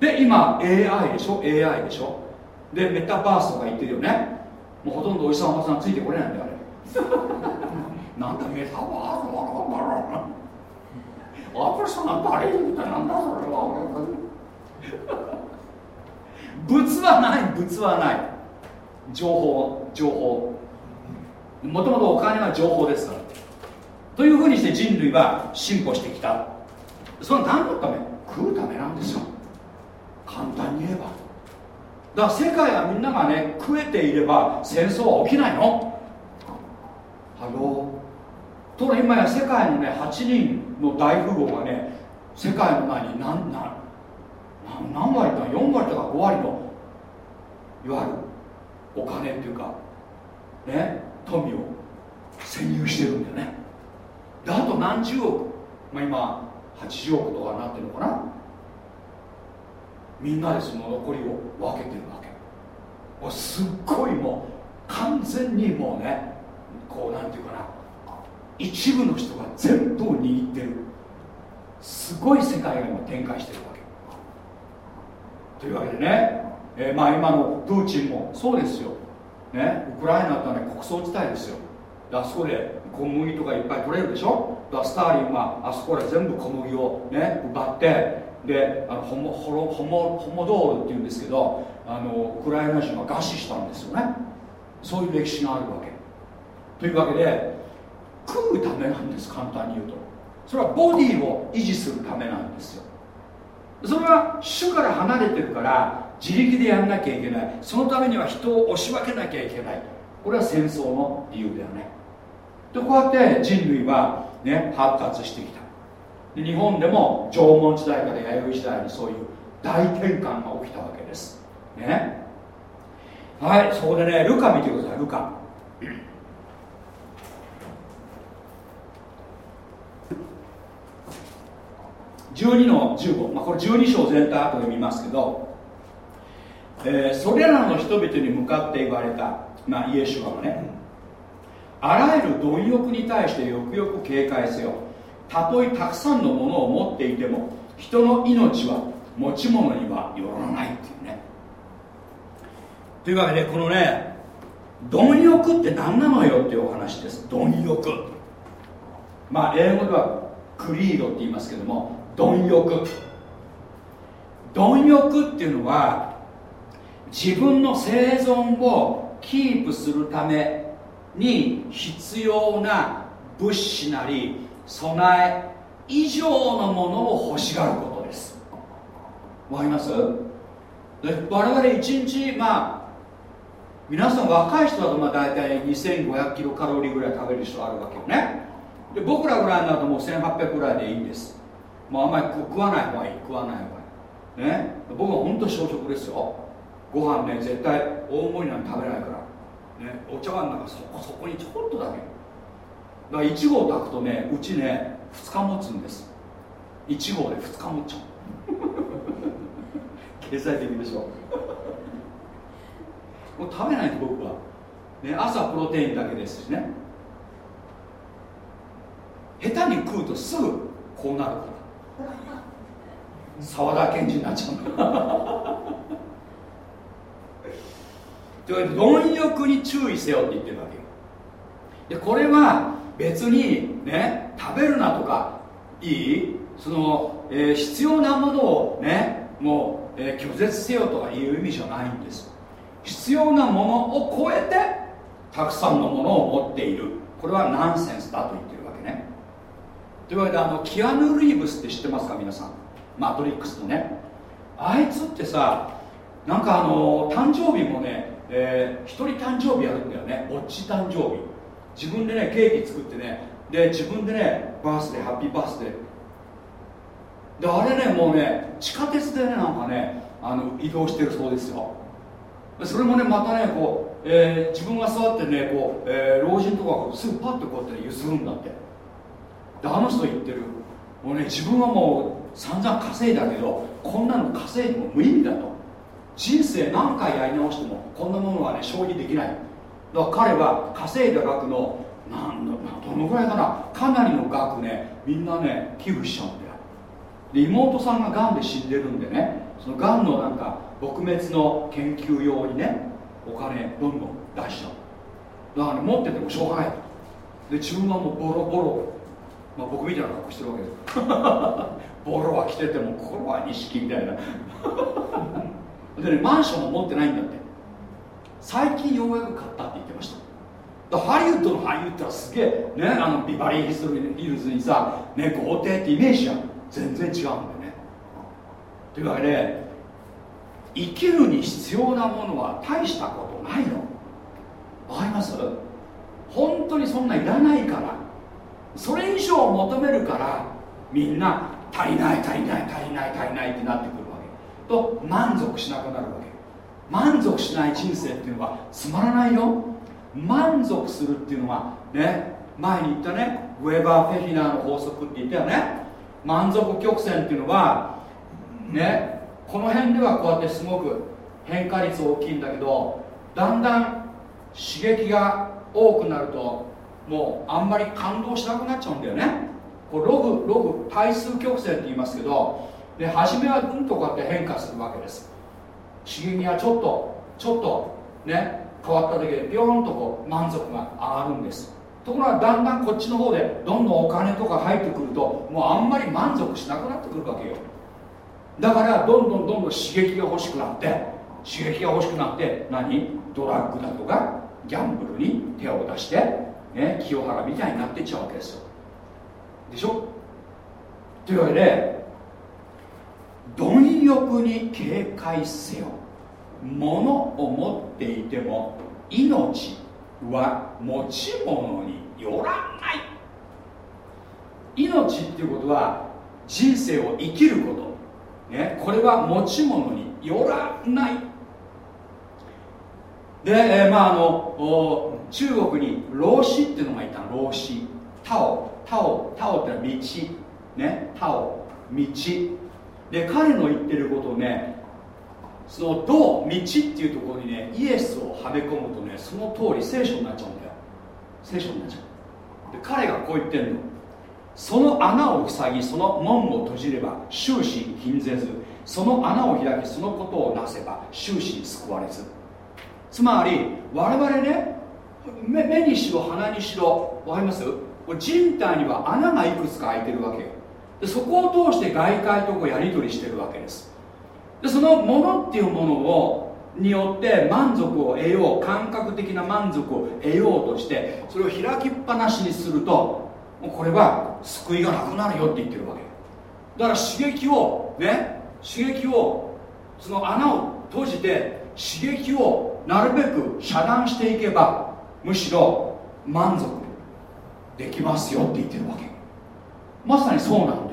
け。で今 AI でしょ？AI でしょ？でメタバースとか言ってるよね。もうほとんどおじさんおばさんついてこれないんだよあれ。[laughs] なんだメタバースはアプリさんが誰言ったなんだそれは物はない物はない情報情報もともとお金は情報ですからというふうにして人類は進歩してきたそれは何のため食うためなんですよ簡単に言えばだから世界はみんながね食えていれば戦争は起きないの。 Hello。ところ今や世界のね8人の大富豪がね世界の前に何何何割か4割とか5割のいわゆるお金っていうかね富を占有してるんだよね。であと何十億、まあ、今80億とかになってるのかな。みんなでその残りを分けてるわけ。もうすっごいもう完全にもうねこうなんていうかな一部の人が全部を握ってる。すごい世界が今展開してるわけ。というわけでね、えー、まあ今のプーチンもそうですよ、ね、ウクライナってのはね穀倉地帯ですよ。あそこで小麦とかいっぱい取れるでしょ？だスターリンはあそこで全部小麦をね奪ってであのホモホロホモホモドールっていうんですけどあのウクライナ人が餓死したんですよね。そういう歴史があるわけ。というわけで食うためなんです簡単に言うと。それはボディを維持するためなんですよ。それは主から離れてるから自力でやんなきゃいけない。そのためには人を押し分けなきゃいけない。これは戦争の理由だよね。でこうやって人類はね発達してきた。で日本でも縄文時代から弥生時代にそういう大転換が起きたわけです。ね。はいそこでねルカ見てくださいルカ。12の15、まあ、これ12章全体後で見ますけど、えー、それらの人々に向かって言われた、まあ、イエシュアはねあらゆる貪欲に対してよくよく警戒せよたとえたくさんのものを持っていても人の命は持ち物にはよらないっていうね。というわけでこのね貪欲って何なのよっていうお話です。貪欲。まあ英語ではクリードって言いますけども貪欲。貪欲っていうのは自分の生存をキープするために必要な物資なり備え以上のものを欲しがることです。わかります？で我々1日まあ皆さん若い人だとまあ大体2500キロカロリーぐらい食べる人あるわけよね。で僕らぐらいになるともう1800ぐらいでいいんです。もうあんまり食わない方がいい食わない方がいい。ね。僕は本当小食ですよ。ご飯ね絶対大盛りなんて食べないから。ね。お茶碗なんかそこそこにちょこっとだけ。だから1合炊くとねうちね2日持つんです。1号で2日持っちゃう。[laughs] 経済的でしょ。もう食べないと僕は、ね、朝プロテインだけですしね。下手に食うとすぐこうなるから。沢田研二になっちゃう。[laughs] というわけで貪欲に注意せよって言ってるわけよ。でこれは別にね食べるなとかいい？その、えー、必要なものをねもう、えー、拒絶せよとかいう意味じゃないんです。必要なものを超えてたくさんのものを持っている。これはナンセンスだと言ってるわけね。というわけであのキアヌ・リーブスって知ってますか？皆さん。マトリックスのね。あいつってさなんかあの誕生日もね、えー、一人誕生日やるんだよね。ぼっち誕生日。自分でねケーキ作ってねで自分でねバースデーハッピーバースデー。であれねもうね地下鉄でねなんかねあの移動してるそうですよ。それもねまたねこう、えー、自分が座ってねこう、えー、老人とかすぐパッとこうやって、ね、譲るんだって。であの人言ってる。もうね自分はもう散々稼いだけどこんなの稼いでも無意味だと。人生何回やり直してもこんなものはね消費できない。だから彼は稼いだ額のなんどのぐらいかな。かなりの額ねみんなね寄付しちゃうんだよ。で妹さんががんで死んでるんでねそのがんのなんか撲滅の研究用にねお金どんどん出しちゃう。だから、ね、持っててもしょうがない。で自分はもうボロボロ、まあ、僕みたいな格好してるわけです。[laughs] ボロは着てても心は錦みたいな。[laughs] でねマンションも持ってないんだって。最近ようやく買ったって言ってました。ハリウッドの俳優ってのはすげえねあのビバリーヒルズにさ、ね、豪邸ってイメージじゃん全然違うんだよね。というわけで生きるに必要なものは大したことないの。わかります？本当にそんないらないから。それ以上求めるからみんな足りない足りない足りない足りないってなってくるわけ。と満足しなくなるわけ。満足しない人生っていうのはつまらないよ。満足するっていうのはね前に言ったねウェバー・フェヒナーの法則って言ったよね。満足曲線っていうのはねこの辺ではこうやってすごく変化率大きいんだけどだんだん刺激が多くなるともうあんまり感動しなくなっちゃうんだよね。こうログログ対数曲線って言いますけどで初めはうんとこうやって変化するわけです。刺激がちょっとちょっとね変わっただけでピョーンとこう満足が上がるんです。ところがだんだんこっちの方でどんどんお金とか入ってくるともうあんまり満足しなくなってくるわけよ。だからどんどんどんどん刺激が欲しくなって刺激が欲しくなって何？ドラッグだとかギャンブルに手を出して、ね、清原みたいになっていっちゃうわけですよ。でしょ？というわけで貪欲に警戒せよ。物を持っていても命は持ち物によらない。命っていうことは人生を生きること、ね、これは持ち物によらない。で、えー、まああの中国に老子っていうのがいた。老子。タオ。タオ。タオっては道。ねタオ。道。で彼の言ってることをねその道道っていうところにねイエスをはめ込むとねその通り聖書になっちゃうんだよ。聖書になっちゃう。で彼がこう言ってんの。その穴を塞ぎその門を閉じれば終始貧ぜず。その穴を開きそのことをなせば終始救われず。つまり我々ね目目にしろ鼻にしろ分かります？人体には穴がいくつか開いてるわけよ。でそこを通して外界とこうやり取りしてるわけです。でそのものっていうものをによって満足を得よう感覚的な満足を得ようとしてそれを開きっぱなしにするとこれは救いがなくなるよって言ってるわけ。だから刺激をね刺激をその穴を閉じて刺激をなるべく遮断していけばむしろ満足できますよって言ってるわけ。まさにそうなんだ。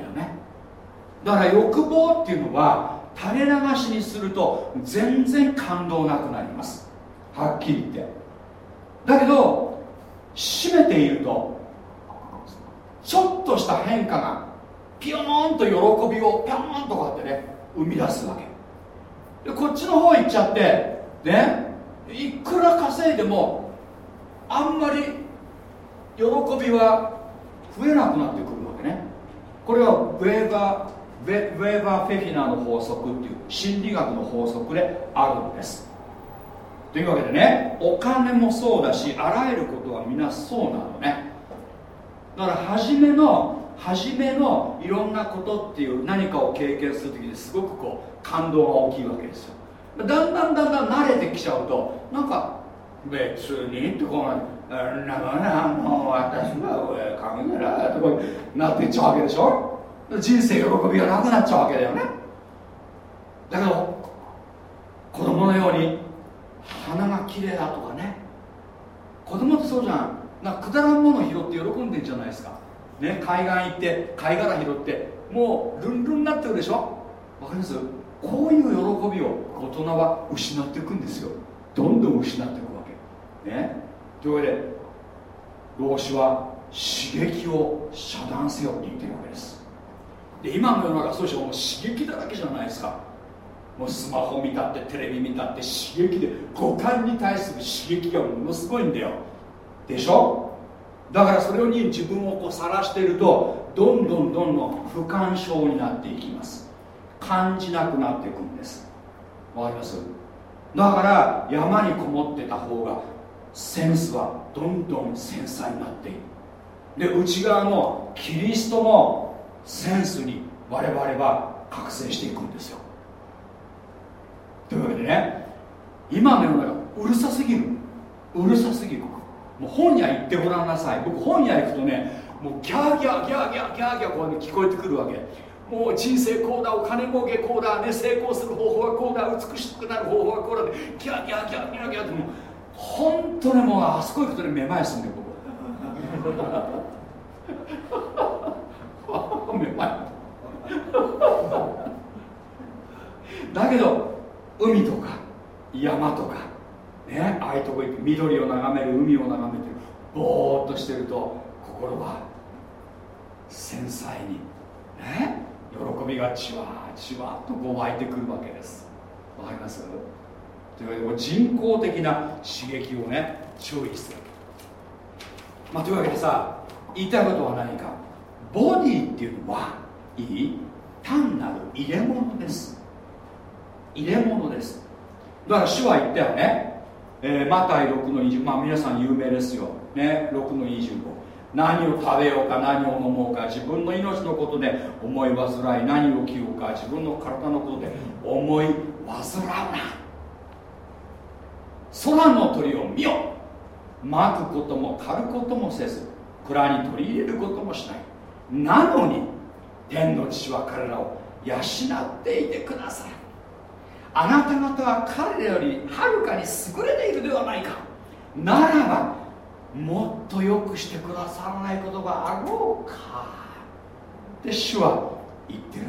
だから欲望っていうのは垂れ流しにすると全然感動なくなります。はっきり言って。だけど閉めているとちょっとした変化がピヨーンと喜びをピョーンとかってね生み出すわけ。でこっちの方行っちゃってねいくら稼いでもあんまり喜びは増えなくなってくるわけね。これはウェーバーウェウェーバー・フェフィナーの法則っていう心理学の法則であるんです。というわけでねお金もそうだしあらゆることは皆そうなのね。だから初めの初めのいろんなことっていう何かを経験する時にすごくこう感動が大きいわけですよ。だんだんだんだん慣れてきちゃうとなんか別にってこうなななもう私は上神だとかなっていっちゃうわけでしょ。人生喜びがなくなっちゃうわけだよね。だけど子供のように鼻が綺麗だとかね。子供ってそうじゃん。なんかくだらんもの拾って喜んでんじゃないですか。ね海岸行って貝殻拾ってもうルンルンになってるでしょ。わかります？こういう喜びを大人は失っていくんですよ。どんどん失っていくわけ。ね。というわけで老子は刺激を遮断せよって言ってるわけです。で今の世の中そうでしょもう刺激だらけじゃないですか。もうスマホ見たってテレビ見たって刺激で五感に対する刺激がものすごいんだよ。でしょ？だからそれに自分をこう晒しているとどんどんどんどん不干渉になっていきます。感じなくなっていくんです。わかります？だから山にこもってた方がセンスはどんどん繊細になっているで内側のキリストのセンスに我々は覚醒していくんですよ。というわけでね今の世の中うるさすぎる。うるさすぎるもう本屋行ってごらんなさい。僕本屋行くとねもうギャーギャーギャーギャーギャーギャーこう、ね、聞こえてくるわけ。もう人生こうだお金儲けこうだね成功する方法はこうだ美しくなる方法はこうだギャーギャーギャーギャーギャーってもう本当ねもうあそこ行くとねめまいすんで僕。めまいだけど海とか山とかねああいうとこ行って緑を眺める海を眺めてぼーっとしてると心は繊細にね喜びがじわじわっとこう湧いてくるわけです。わかります？というわけで人工的な刺激をね注意するまあというわけでさ言いたいことは何か？ボディっていうのはいい単なる入れ物です。入れ物です。だから主は言ったよね、えー、マタイ6の20まあ皆さん有名ですよ。ね6の25何を食べようか何を飲もうか自分の命のことで思い煩い何を着ようか自分の体のことで思い煩うな。空の鳥を見よ。まくことも狩ることもせず蔵に取り入れることもしない。なのに天の父は彼らを養っていてくださる。あなた方は彼らよりはるかに優れているではないか。ならばもっとよくしてくださらないことがあろうか。で主は言ってる。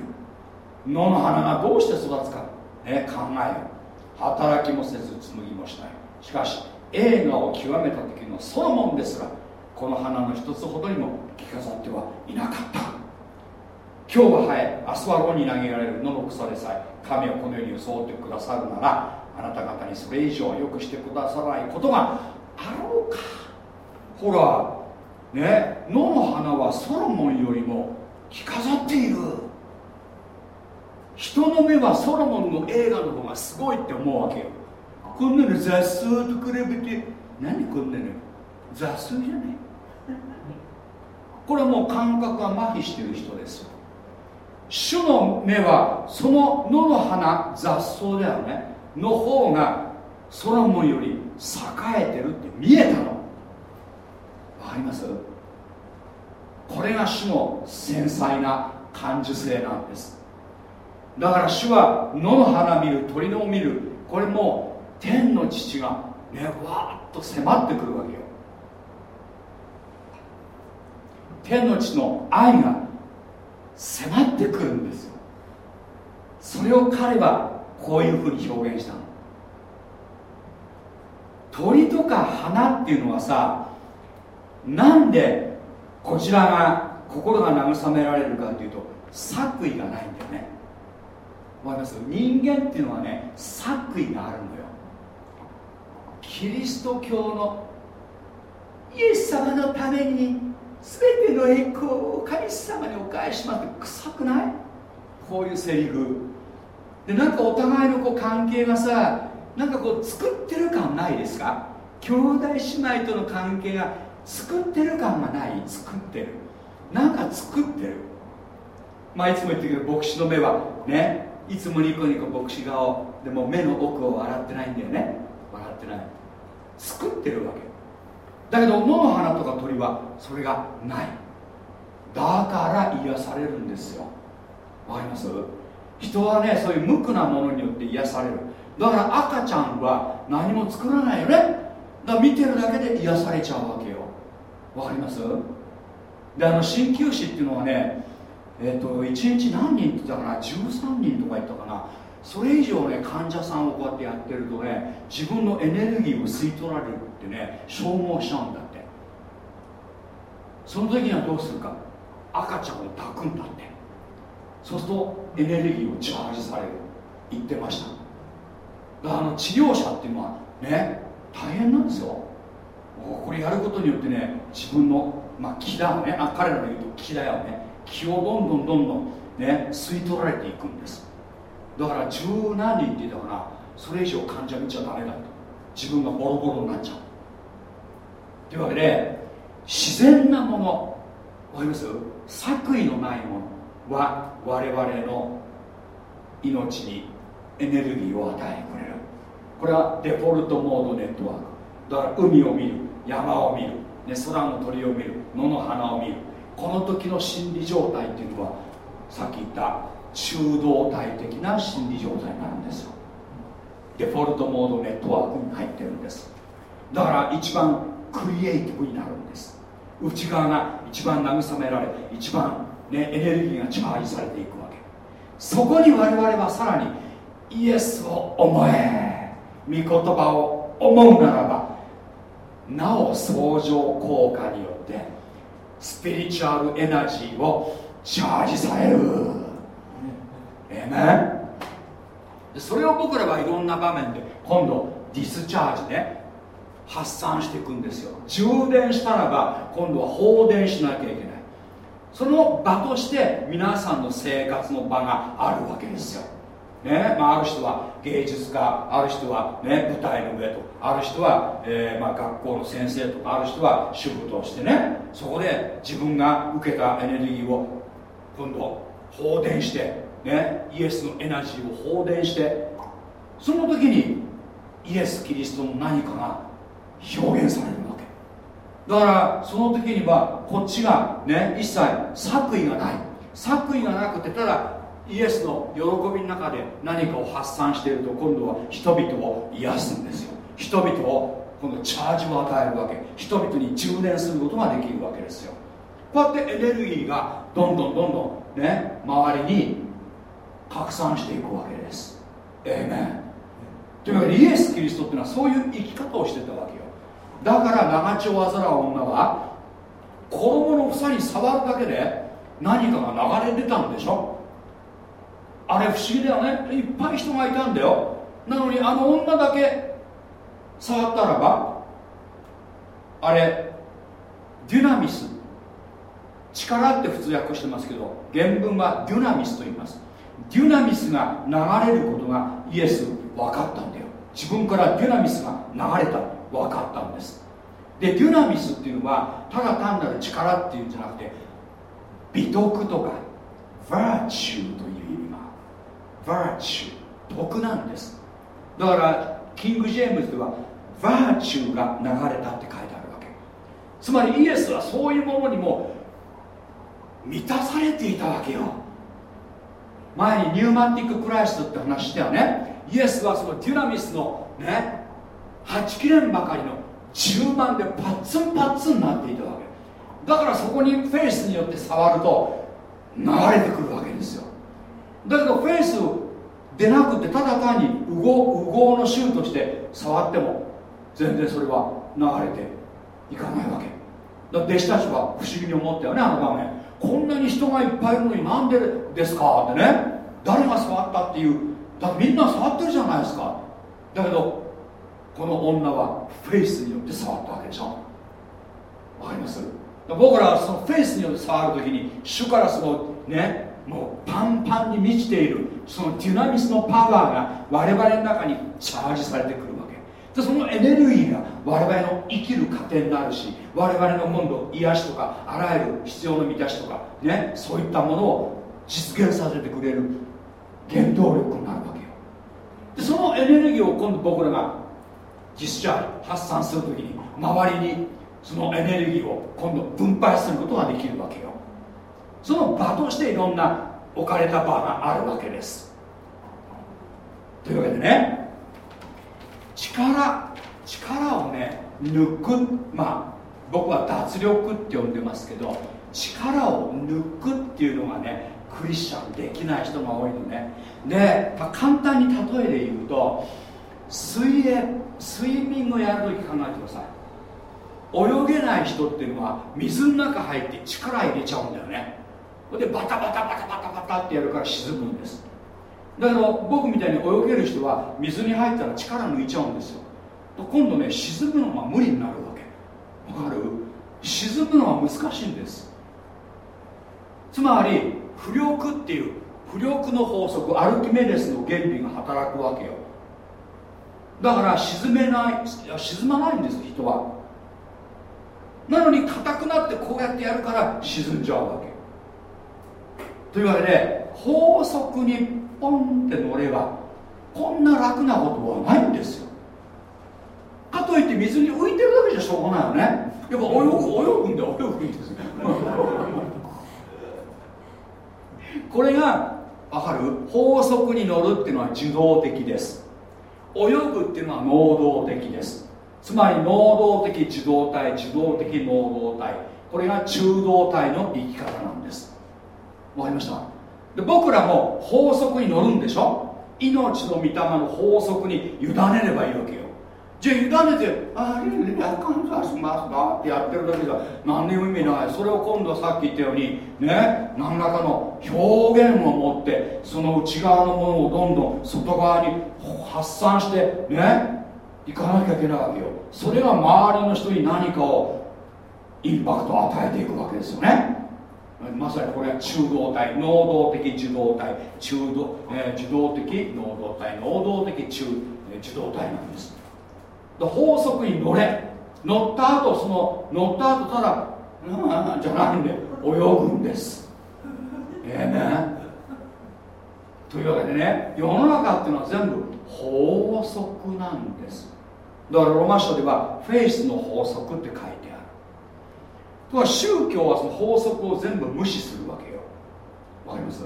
野の花がどうして育つか、ね、考えよ。働きもせず紡ぎもしない。しかし映画を極めた時のソロモンですらこの花の一つほどにも着飾ってはいなかった。今日は生え明日は炉に投げられる。野の草でさえ。神をこのように装ってくださるならあなた方にそれ以上よくしてくださらないことがあろうか。ほらね野の花はソロモンよりも着飾っている。人の目はソロモンの映画の方がすごいって思うわけよ。こんなの雑草と比べて。何こんなの？雑草じゃない。これはもう感覚が麻痺してる人です。よ主の目はその野の花雑草だよね。の方がソロモンより栄えてるって見えたの。わかります？これが主の繊細な感受性なんです。だから主は野の花見る鳥のを見るこれも天の父がねわーっと迫ってくるわけよ。天の父の愛が迫ってくるんですよ。それを彼はこういうふうに表現したの。鳥とか花っていうのはさなんでこちらが心が慰められるかっていうと作為がないんだよね。わかります？人間っていうのはね作為があるのよ。キリスト教のイエス様のために全ての栄光を神様にお返ししますって臭くない？こういうセリフ。でなんかお互いのこう関係がさなんかこう作ってる感ないですか？兄弟姉妹との関係が作ってる感がない。作ってる。なんか作ってる。まあいつも言ってるけど牧師の目はねいつもニコニコ牧師顔。でも目の奥を笑ってないんだよね。笑ってない。作ってるわけ。だけど野の花とか鳥はそれがない。だから癒されるんですよ。わかります？人はねそういう無垢なものによって癒される。だから赤ちゃんは何も作らないよね。だから見てるだけで癒されちゃうわけよ。わかります？であの鍼灸師っていうのはねえっ、ー、と1日何人って言ったかな？13人とか言ったかな？それ以上ね患者さんをこうやってやってるとね自分のエネルギーを吸い取られる。ってね消耗しちゃうんだって。その時にはどうするか。赤ちゃんを抱くんだって。そうするとエネルギーをチャージされる。言ってました。だからあの治療者っていうのはね大変なんですよ。これやることによってね自分の、まあ、気だよねあ彼らの言うと気だよね。気をどんどんどんどんね吸い取られていくんです。だから十何人って言ったかな。それ以上患者見ちゃダメだと。自分がボロボロになっちゃう。というわけで自然なもの。わかります？作為のないものは我々の命にエネルギーを与えてくれる。これはデフォルトモードネットワーク。だから海を見る山を見る、ね、空の鳥を見る野の花を見る。この時の心理状態っていうのはさっき言った中動体的な心理状態なんですよ。デフォルトモードネットワークに入ってるんです。だから一番クリエイティブになるんです。内側が一番慰められ一番、ね、エネルギーがチャージされていくわけ。そこに我々はさらにイエスを思え御言葉を思うならばなお相乗効果によってスピリチュアルエナジーをチャージされる。えめそれを僕らはいろんな場面で今度ディスチャージね発散していくんですよ。充電したらば今度は放電しなきゃいけない。その場として皆さんの生活の場があるわけですよ。ねまあ、ある人は芸術家ある人は、ね、舞台の上とある人は、えーまあ、学校の先生とかある人は主婦としてねそこで自分が受けたエネルギーを今度放電して、ね、イエスのエナジーを放電してその時にイエス・キリストの何かが表現されるわけ。だからその時にはこっちがね一切作為がない。作為がなくてただイエスの喜びの中で何かを発散していると今度は人々を癒すんですよ。人々を今度チャージを与えるわけ。人々に充電することができるわけですよ。こうやってエネルギーがどんどんどんどんね周りに拡散していくわけです。ええねというわけでイエス・キリストっていうのはそういう生き方をしてたわけだから長血を患う女は子供の房に触るだけで何かが流れ出たんでしょ。あれ不思議だよね。いっぱい人がいたんだよ。なのにあの女だけ触ったらばあれデュナミス。力って普通訳してますけど原文はデュナミスと言います。デュナミスが流れることがイエス分かったんだよ。自分からデュナミスが流れた。分かったんです。でデュナミスっていうのはただ単なる力っていうんじゃなくて美徳とかバーチューという virtue 徳なんです。だからキング・ジェームズでは virtue が流れたって書いてあるわけ。つまりイエスはそういうものにも満たされていたわけよ。前にニューマンティック・クライストって話したよね。イエスはそのデュナミスのねはちきれんばかりの10万でパッツンパッツンになっていたわけ。だからそこにフェイスによって触ると流れてくるわけですよ。だけどフェイスでなくてただ単に有象無象の衆として触っても全然それは流れていかないわけ。だ弟子たちは不思議に思ったよねあの場面。こんなに人がいっぱいいるのになんでですかってね。誰が触ったっていう。だみんな触ってるじゃないですか。だけどこの女はフェイスによって触ったわけでしょ？わかります？僕らはそのフェイスによって触るときに主からそのねもうパンパンに満ちているそのデュナミスのパワーが我々の中にチャージされてくるわけ。でそのエネルギーが我々の生きる糧になるし我々の今度癒しとかあらゆる必要の満たしとかねそういったものを実現させてくれる原動力になるわけよ。でそのエネルギーを今度僕らが実写発散するときに周りにそのエネルギーを今度分配することができるわけよ。その場としていろんな置かれた場があるわけです。というわけでね力力をね抜くまあ僕は脱力って呼んでますけど力を抜くっていうのがねクリスチャンできない人が多いのね。で、まあ、簡単に例えで言うと水泳。スイミングをやるとき考えてください。泳げない人っていうのは水の中入って力入れちゃうんだよね。でバタバタバタバタバタってやるから沈むんです。だけど僕みたいに泳げる人は水に入ったら力抜いちゃうんですよ。今度ね沈むのが無理になるわけ。わかる？沈むのは難しいんです。つまり浮力っていう浮力の法則アルキメデスの原理が働くわけよ。だから沈めないいや沈まないんです人は。なのに硬くなってこうやってやるから沈んじゃうわけ。というわけで法則にポンって乗ればこんな楽なことはないんですよ。かといって水に浮いてるだけじゃしょうがないよね。やっぱ泳ぐ泳ぐんで泳ぐんですこれが分かる？法則に乗るっていうのは受動的です。泳ぐっていうのは能動的です。つまり能動的受動体受動的能動体。これが中動体の生き方なんです。わかりました？で僕らも法則に乗るんでしょ？命の御霊の法則に委ねればいいわけよ。じゃあ委ねて「あれれあかんさしますか」ってやってるだけじゃ何にも意味ないそれを今度さっき言ったようにね何らかの表現を持ってその内側のものをどんどん外側に発散してね行かなきゃいけないわけよそれが周りの人に何かをインパクトを与えていくわけですよねまさにこれは中動体能動的受動体中動、えー、受動的能動体能動的中、えー、受動体なんです法則に乗れ。乗った後その乗った後ただうんじゃないんで泳ぐんです。ええー、ね。というわけでね世の中っていうのは全部法則なんです。だからロマ書ではフェイスの法則って書いてある。とは宗教はその法則を全部無視するわけよ。わかります？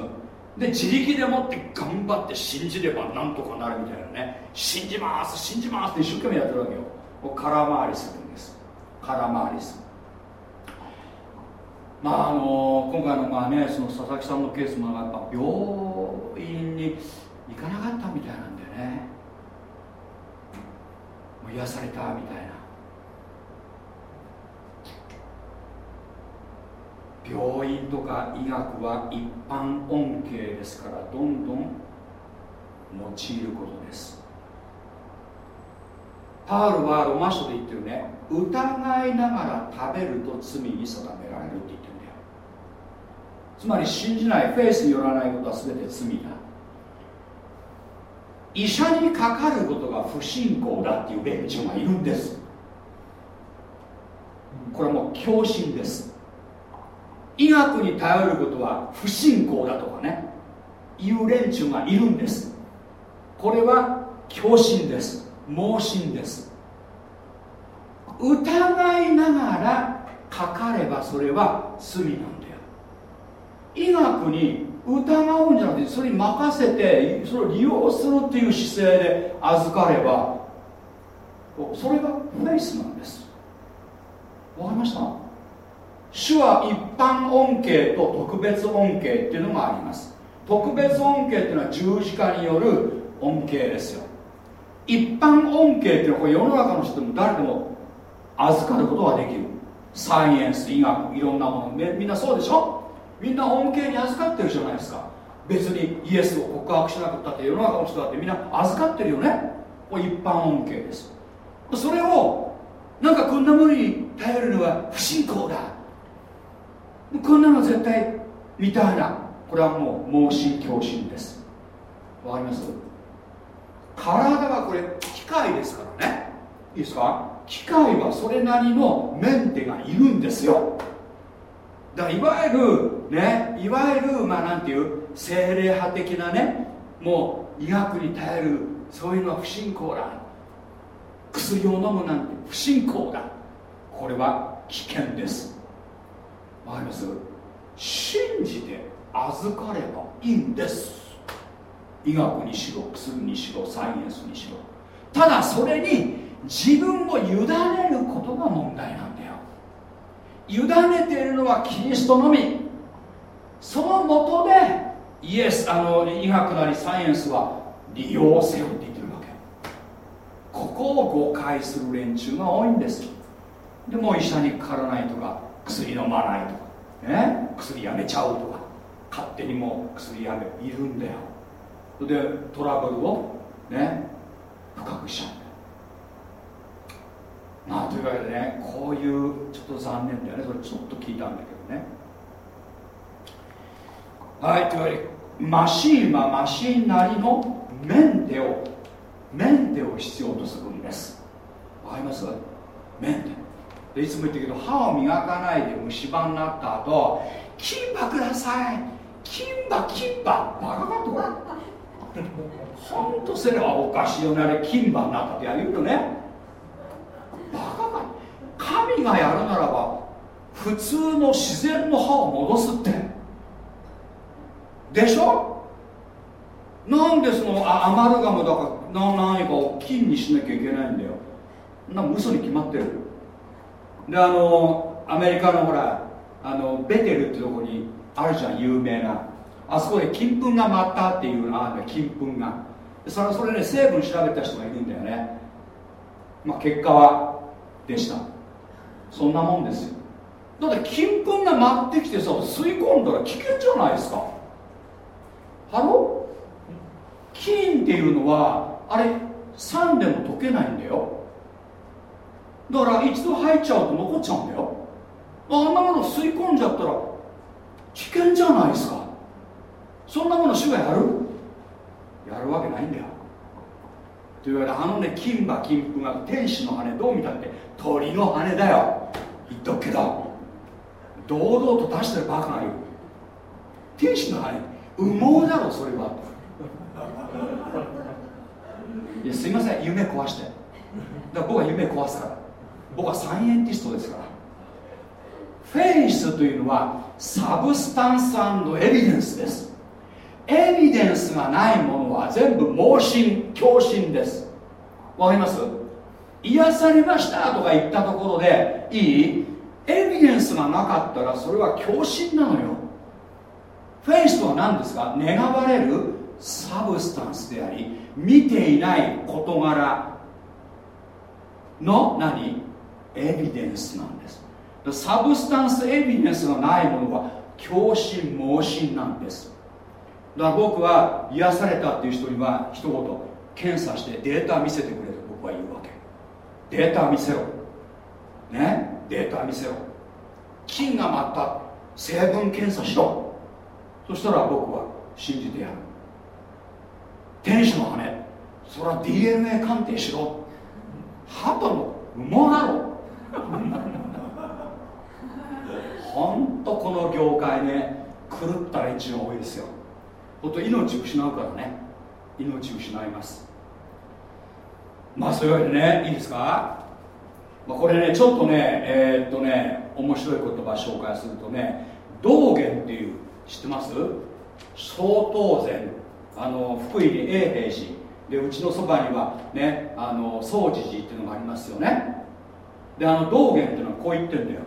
で自力でもって頑張って信じればなんとかなるみたいなね。信じます信じますって一生懸命やってるわけよ。空回りするんです。空回りする。まああの今回のまあねその佐々木さんのケースもやっぱ病院に行かなかったみたいなんだよね。もう癒されたみたいな。病院とか医学は一般恩恵ですからどんどん用いることです。パウルはロマ書で言ってるね疑いながら食べると罪に定められるって言ってるんだよ。つまり信じないフェイスによらないことは全て罪だ。医者にかかることが不信仰だっていう連中がいるんです。これはもう狂信です。医学に頼ることは不信仰だとかね。いう連中がいるんです。これは狂信です。盲信です。疑いながらかかればそれは罪なんだよ。医学に疑うんじゃなくてそれに任せてそれを利用するっていう姿勢で預かればそれがフェイスなんです。わかりました？主は一般恩恵と特別恩恵っていうのがあります。特別恩恵っていうのは十字架による恩恵ですよ。一般恩恵っていうのはこれ世の中の人でも誰でも預かることができる。サイエンス医学いろんなもの。みんなそうでしょ？みんな恩恵に預かってるじゃないですか。別にイエスを告白しなかったって世の中の人だってみんな預かってるよね。これ一般恩恵です。それをなんかこんなものに頼るのは不信仰だ。こんなの絶対みたいな。これはもう盲信教心です。わかります？体はこれ機械ですからね。いいですか？機械はそれなりのメンテがいるんですよ。だからいわゆるねいわゆるまあなんていう精霊派的なねもう医学に頼るそういうのは不信仰だ。薬を飲むなんて不信仰だ。これは危険です。わかります？信じて預かればいいんです。医学にしろ薬にしろサイエンスにしろ。ただそれに自分を委ねることが問題なんだよ。委ねているのはキリストのみ。そのもとでイエスあの医学なりサイエンスは利用せよって言ってるわけ。ここを誤解する連中が多いんです。でも医者にかからないとか薬飲まないとか。ね？薬やめちゃうとか。勝手にもう薬やめいるんだよ。それでトラブルをね？深くしちゃう。まあというわけでねこういうちょっと残念だよね。それちょっと聞いたんだけどね。はいというわけでマシンはマシンなりのメンテをメンテを必要とするんです。わかります？メンテでいつも言ってるけど歯を磨かないで虫歯になった後金歯ください。金歯金歯。バカかとほんとせればおかしいよねあれ金歯になったって言うよね。バカか。神がやるならば普通の自然の歯を戻すって。でしょ？なんでそのアマルガムだかな何か金にしなきゃいけないんだよ。な嘘に決まってる。であのアメリカのほらあのベテルってとこにあるじゃん有名な。あそこで金粉が舞ったっていうのがあるんだ金粉が。それそれね成分調べた人がいるんだよね。まあ結果はでした。そんなもんですよ。だって金粉が舞ってきてさ吸い込んだら危険じゃないですか。ハロ金っていうのはあれ酸でも溶けないんだよ。だから一度入っちゃうと残っちゃうんだよ。あんなもの吸い込んじゃったら危険じゃないですか。そんなもの主がやる？やるわけないんだよ。というわけであのね金馬金粉が天使の羽どう見たって鳥の羽だよ。言っとくけど堂々と出してるバカがいる。天使の羽羽毛だろそれは。いやすいません夢壊して。だから僕は夢壊すから。僕はサイエンティストですから。フェイスというのはサブスタンスエビデンスです。エビデンスがないものは全部盲信強信です。わかります？癒されましたとか言ったところでいい？エビデンスがなかったらそれは狂信なのよ。フェイスとは何ですか？願われる substance であり見ていない事柄の何？エビデンスなんです。 substance evidence がないものは強心盲信なんです。だから僕は癒されたっていう人には一言検査してデータ見せてくれと僕は言うわけ。データ見せろ。ね？データ見せろ。菌が舞った。成分検査しろ。そしたら僕は信じてやる。天使の羽。それは DNA 鑑定しろ。鳩の羽毛だろ。ほんとこの業界ね狂った連中が多いですよ。ほんと命失うからね。命失います。まあそういうわけでねいいですか、まあ、これねちょっとねえー、っとね面白い言葉紹介するとね道元っていう知ってます？総当然あの福井に永平寺。でうちのそばにはねあの総持寺っていうのがありますよね。であの道元っていうのはこう言ってんだよ。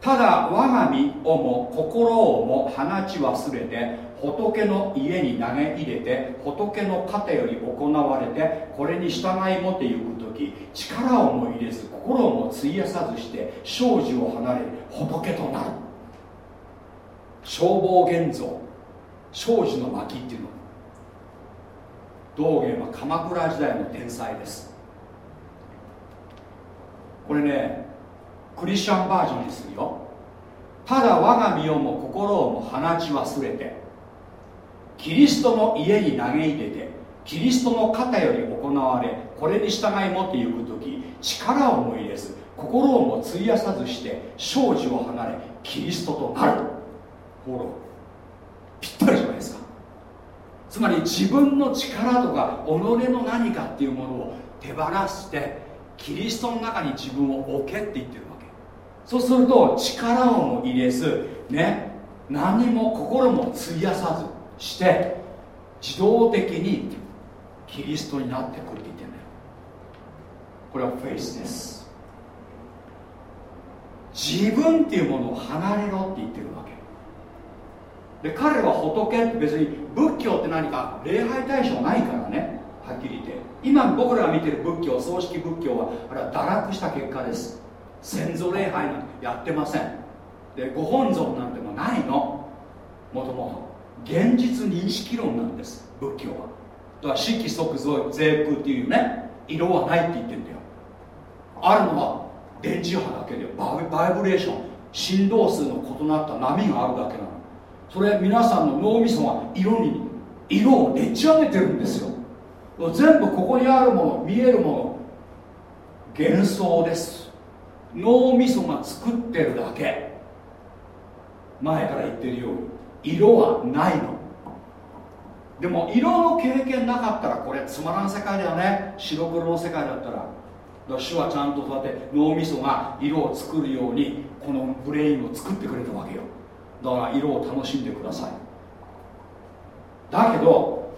ただ我が身をも心をも放ち忘れて仏の家に投げ入れて仏の肩より行われてこれに従いもてゆく時力をも入れず心をも費やさずして生死を離れ仏となる。消防現像。庄司の巻っていうの。道元は鎌倉時代の天才です。これねクリスチャンバージョンにするよ。ただ我が身をも心をも放ち忘れてキリストの家に嘆いててキリストの肩より行われこれに従い持っていく時力をも入れず心をも費やさずして生死を離れキリストとなる。ほらぴったりじゃないですか。つまり自分の力とか己の何かっていうものを手放してキリストの中に自分を置けって言ってるわけ。そうすると力をも入れずね何も心も費やさずして自動的にキリストになってくるって言ってるんだよ。これはフェイスです。自分っていうものを離れろって言ってるわけ。で彼は仏って別に仏教って何か礼拝対象ないからね。はっきり言って。今僕らが見てる仏教葬式仏教はあれは堕落した結果です。先祖礼拝なんてやってません。でご本尊なんてもないの。もともと。現実認識論なんです。仏教は。だから色即税空っていうね色はないって言ってんだよ。あるのは電磁波だけでバイブレーション。振動数の異なった波があるだけなの。それ皆さんの脳みそが色に色をでっち上げてるんですよ。全部ここにあるもの見えるもの。幻想です。脳みそが作ってるだけ。前から言ってるように。色はないの。でも色の経験なかったらこれつまらん世界だよね。白黒の世界だったら。だ主はちゃんとそうやって脳みそが色を作るようにこのブレインを作ってくれたわけよ。だから色を楽しんでください。だけど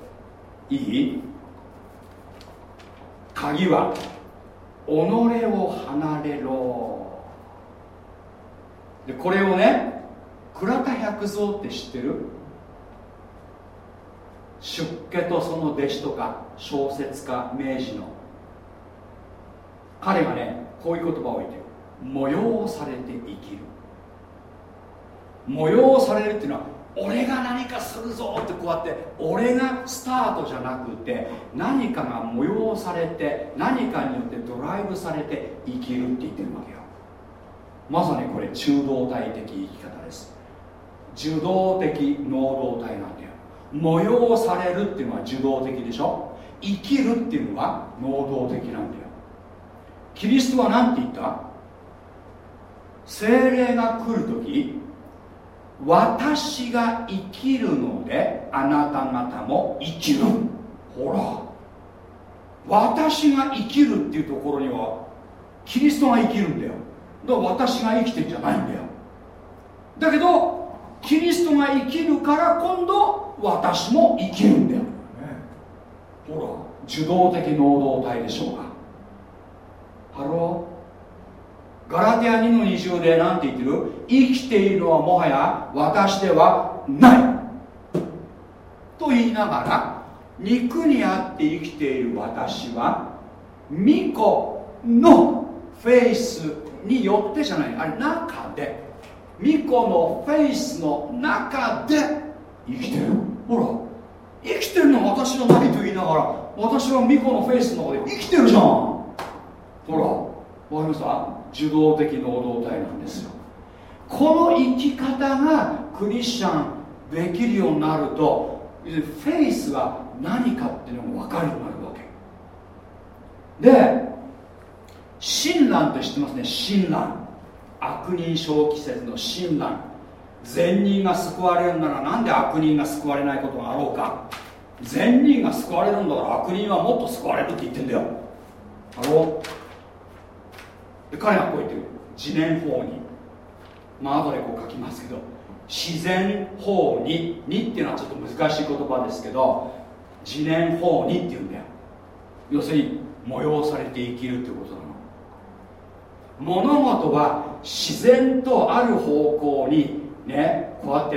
いい？鍵は己を離れろ。でこれをね倉田百蔵って知ってる？出家とその弟子とか小説家明治の。彼がねこういう言葉を言ってる。催されて生きる。催されるっていうのは俺が何かするぞってこうやって俺がスタートじゃなくて何かが催されて何かによってドライブされて生きるって言ってるわけよ。まさにこれ中道体的生き方です。受動的能動体なんだよ。催されるっていうのは受動的でしょ？生きるっていうのは能動的なんだよ。キリストは何て言った？精霊が来る時私が生きるのであなた方も生きる。ほら。私が生きるっていうところにはキリストが生きるんだよ。だから私が生きてんじゃないんだよ。だけどキリストが生きるから今度私も生きるんだよ、ね、ほら。受動的能動体でしょうか。 Hello。ガラテア2の20で何て言ってる？生きているのはもはや私ではない。と言いながら肉にあって生きている私は御子の faith によってじゃない。あれ中で。御子の faith の中で生きてる。ほら生きてるのは私じゃないと言いながら私は巫女のフェイスの中で生きてるじゃん。ほらわかりました？受動的能動体なんですよ。この生き方がクリスチャンできるようになるとフェイスは何かっていうのが分かるようになるわけ。で親鸞って知ってますね？親鸞。悪人小季節の親鸞。善人が救われるならなんで悪人が救われないことがあろうか。善人が救われるんだから悪人はもっと救われるって言ってんだよ。あろ？うで彼がこう言ってる。自然法に。まあ後でこう書きますけど。自然法ににっていうのはちょっと難しい言葉ですけど自然法にっていうんだよ。要するに催されて生きるっていうことなの。物事は自然とある方向にねこうやって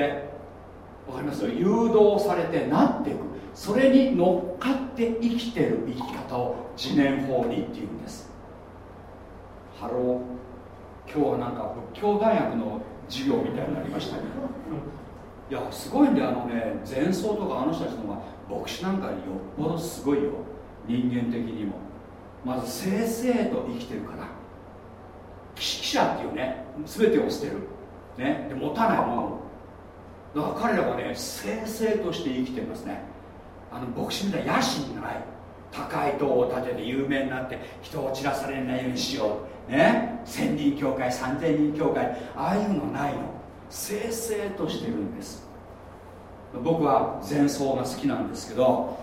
わかります？よ誘導されてなっていく。それに乗っかって生きてる生き方を自然法爾っていうんです。 Hello。今日はなんか仏教大学の授業みたいになりましたね。[laughs] いやすごいんだよ。あのね禅僧とかあの人たちのが牧師なんかによっぽどすごいよ。人間的にも。まず正々と生きてるから。記者っていうね全てを捨てる、ね、で持たないもの。だから彼らはね正々として生きてますね。あの牧師みたいな野心がない高い塔を建てて有名になって人を散らされないようにしようね千人教会三千人教会ああいうのないの。正々としてるんです。僕は前奏が好きなんですけど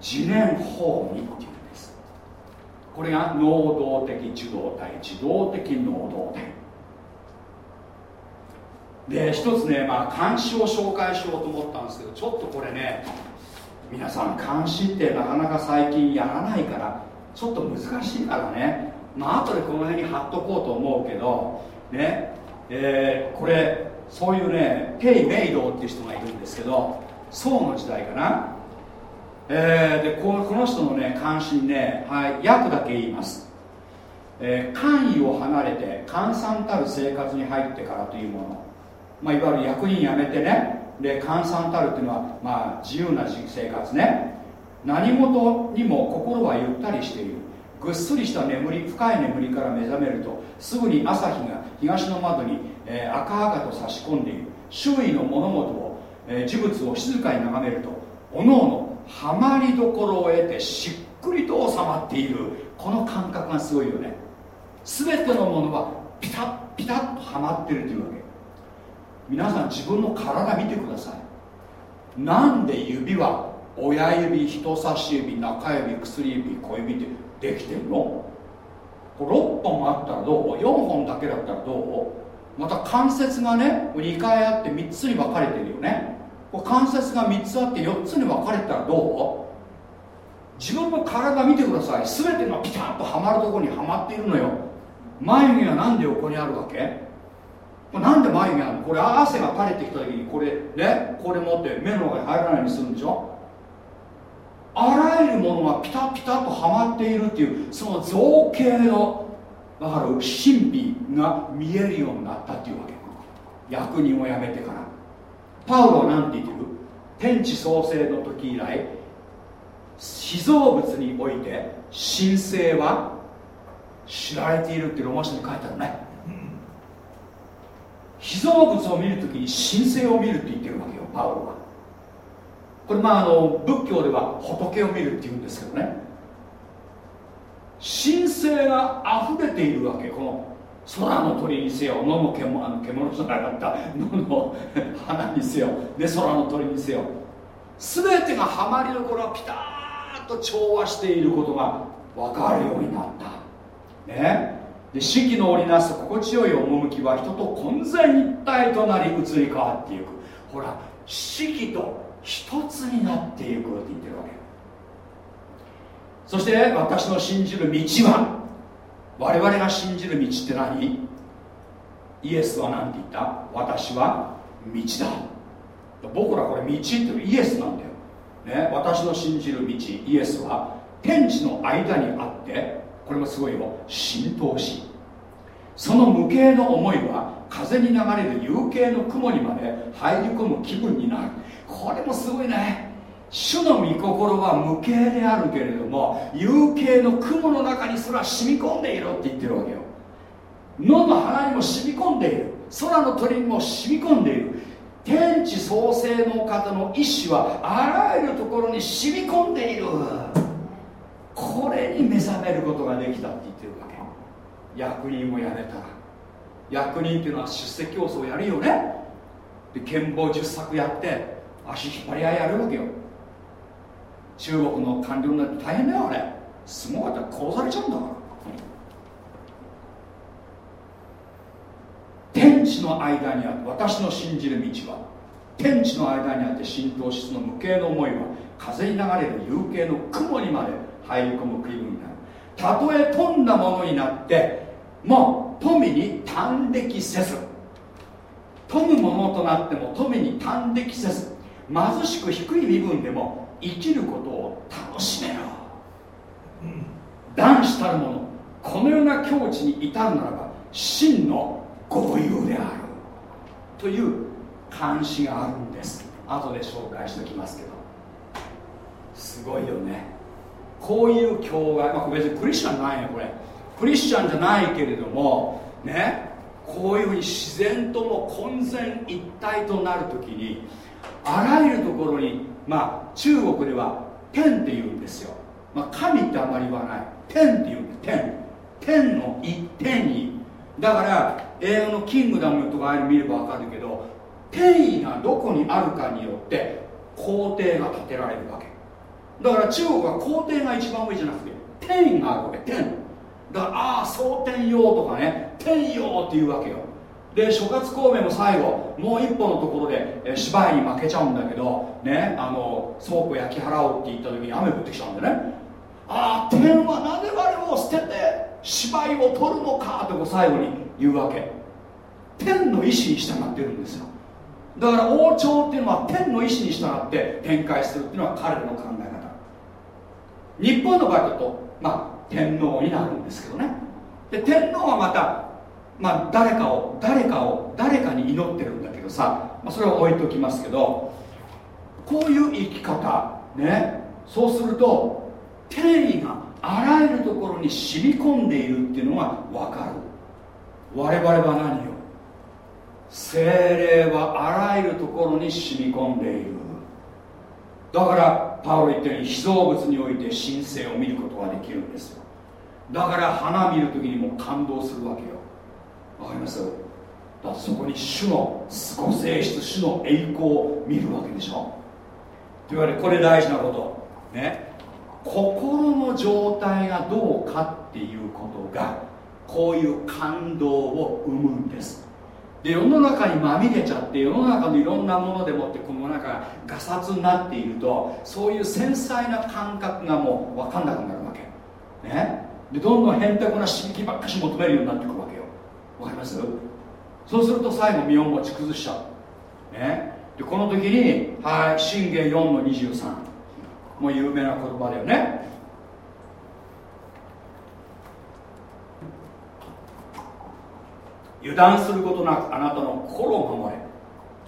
自念法にっていうんです。これが能動的受動体自動的能動体。で一つねまあ監視を紹介しようと思ったんですけどちょっとこれね皆さん監視ってなかなか最近やらないからちょっと難しいからねまあ後でこの辺に貼っとこうと思うけどねえー、これそういうねテイ・メイドっていう人がいるんですけど宋の時代かな、えー、でこの人のね関心ね、はい、訳だけ言います、えー、官位を離れて閑散たる生活に入ってからというもの、まあ、いわゆる役人辞めてねで閑散たるっていうのは、まあ、自由な生活ね。何事にも心はゆったりしている。ぐっすりした眠り深い眠りから目覚めるとすぐに朝日が東の窓に、えー、赤々と差し込んでいる。周囲の物事を、えー、事物を静かに眺めるとおのおのはまりどころを得てしっくりと収まっている。この感覚がすごいよね。全てのものはピタッピタッとはまってるというわけ。皆さん自分の体見てください。なんで指は親指人差し指中指薬指小指ってできてるの？これ6本あったらどう？4本だけだったらどう？また関節がね2回あって3つに分かれてるよね。こ関節が3つあって4つに分かれたらどう？自分の体見てください。全てがピタッとはまるところにはまっているのよ。眉毛は何で横にあるわけ？なんで眉毛あるの？これ汗が垂れてきた時にこれねこれ持って目の中に入らないようにするんでしょ？あらゆるものがピタピタとはまっているっていうその造形のだから神秘が見えるようになったっていうわけ。役人を辞めてから。パウロは何て言ってる天地創生の時以来被造物において神聖は知られているってロマ書に書いてあるね、被造物を見るときに神聖を見るって言ってるわけよパウロはこれまああの仏教では仏を見るっていうんですけどね。神聖が溢れているわけこの空の鳥にせよ。野の獣あの獣じゃなかった。野の花にせよ。で空の鳥にせよ。全てがハマりどころはピタッと調和していることが分かるようになった。ね。で四季の織りなす心地よい趣は人と混然一体となり移り変わっていく。ほら四季と一つになっていくって言ってるわけそして私の信じる道は我々が信じる道って何？イエスは何て言った？私は道だ。僕らこれ道っていうイエスなんだよ、ね、私の信じる道イエスは天地の間にあってこれもすごいよ。浸透し。その無形の思いは風に流れる有形の雲にまで入り込む気分になる。これもすごいね。主の御心は無形であるけれども有形の雲の中にすら染み込んでいるって言ってるわけよ。野の花にも染み込んでいる。空の鳥にも染み込んでいる。天地創生の方の意志はあらゆるところに染み込んでいる。これに目覚めることができたって言ってるわけ。役人も辞めたら。役人っていうのは出世競争やるよね。で剣謀十作やって足引っ張り合いやるわけよ。中国の官僚になって大変だよあれ。すごかったら殺されちゃうんだから。天地の間にあって私の信じる道は天地の間にあって浸透しその無形の思いは風に流れる有形の雲にまで入り込む気分になる。たとえ富んだものになってもう富に端的せず。富むものとなっても富に端的せず。貧しく低い身分でも生きることを楽しめろ、うん、男子たる者このような境地に至るならば真の豪遊である。という監視があるんです。後で紹介しておきますけど。すごいよね。こういう教会、まあ、別にクリスチャンないねこれ。クリスチャンじゃないけれどもね。こういうふうに自然とも混然一体となるときにあらゆるところにまあ中国では天って言うんですよ、まあ、神ってあまり言わない。天って言うんです。天。天の一点に。だから映画の「キングダム」とかああいうの見れば分かるけど天意がどこにあるかによって皇帝が建てられるわけ。だから中国は皇帝が一番上じゃなくて天があるわけ。天。だからああ蒼天陽とかね天陽っていうわけよ。で諸葛孔明も最後もう一歩のところで、芝居に負けちゃうんだけどねあの倉庫焼き払おうって言った時に雨降ってきちゃうんでね。ああ天はなぜ我を捨てて芝居を取るのかと最後に言うわけ。天の意志に従ってるんですよ。だから王朝っていうのは天の意志に従って展開するっていうのは彼らの考え方。日本の場合だとまあ天皇になるんですけどね。で天皇はまたまあ誰かを誰かを誰かに祈ってるんだけどさ、まあ、それは置いときますけどこういう生き方ねそうすると天意があらゆるところに染み込んでいるっていうのが分かる。我々は何よ？精霊はあらゆるところに染み込んでいる。だからパウロ言ったように被造物において神聖を見ることができるんですよ。だから花見る時にも感動するわけよ。わかりますだってそこに主のご性質主の栄光を見るわけでしょ。というわけでこれ大事なこと。ね。心の状態がどうかっていうことがこういう感動を生むんです。で世の中にまみれちゃって世の中のいろんなものでもってこの中がガサツになっているとそういう繊細な感覚がもう分かんなくなるわけ。ね。でどんどんへんてこな刺激ばっかし求めるようになってくるわけ。わかります？そうすると最後身を持ち崩しちゃう。ね。でこの時にはい信玄4の23もう有名な言葉だよね。油断することなくあなたの心を守れ。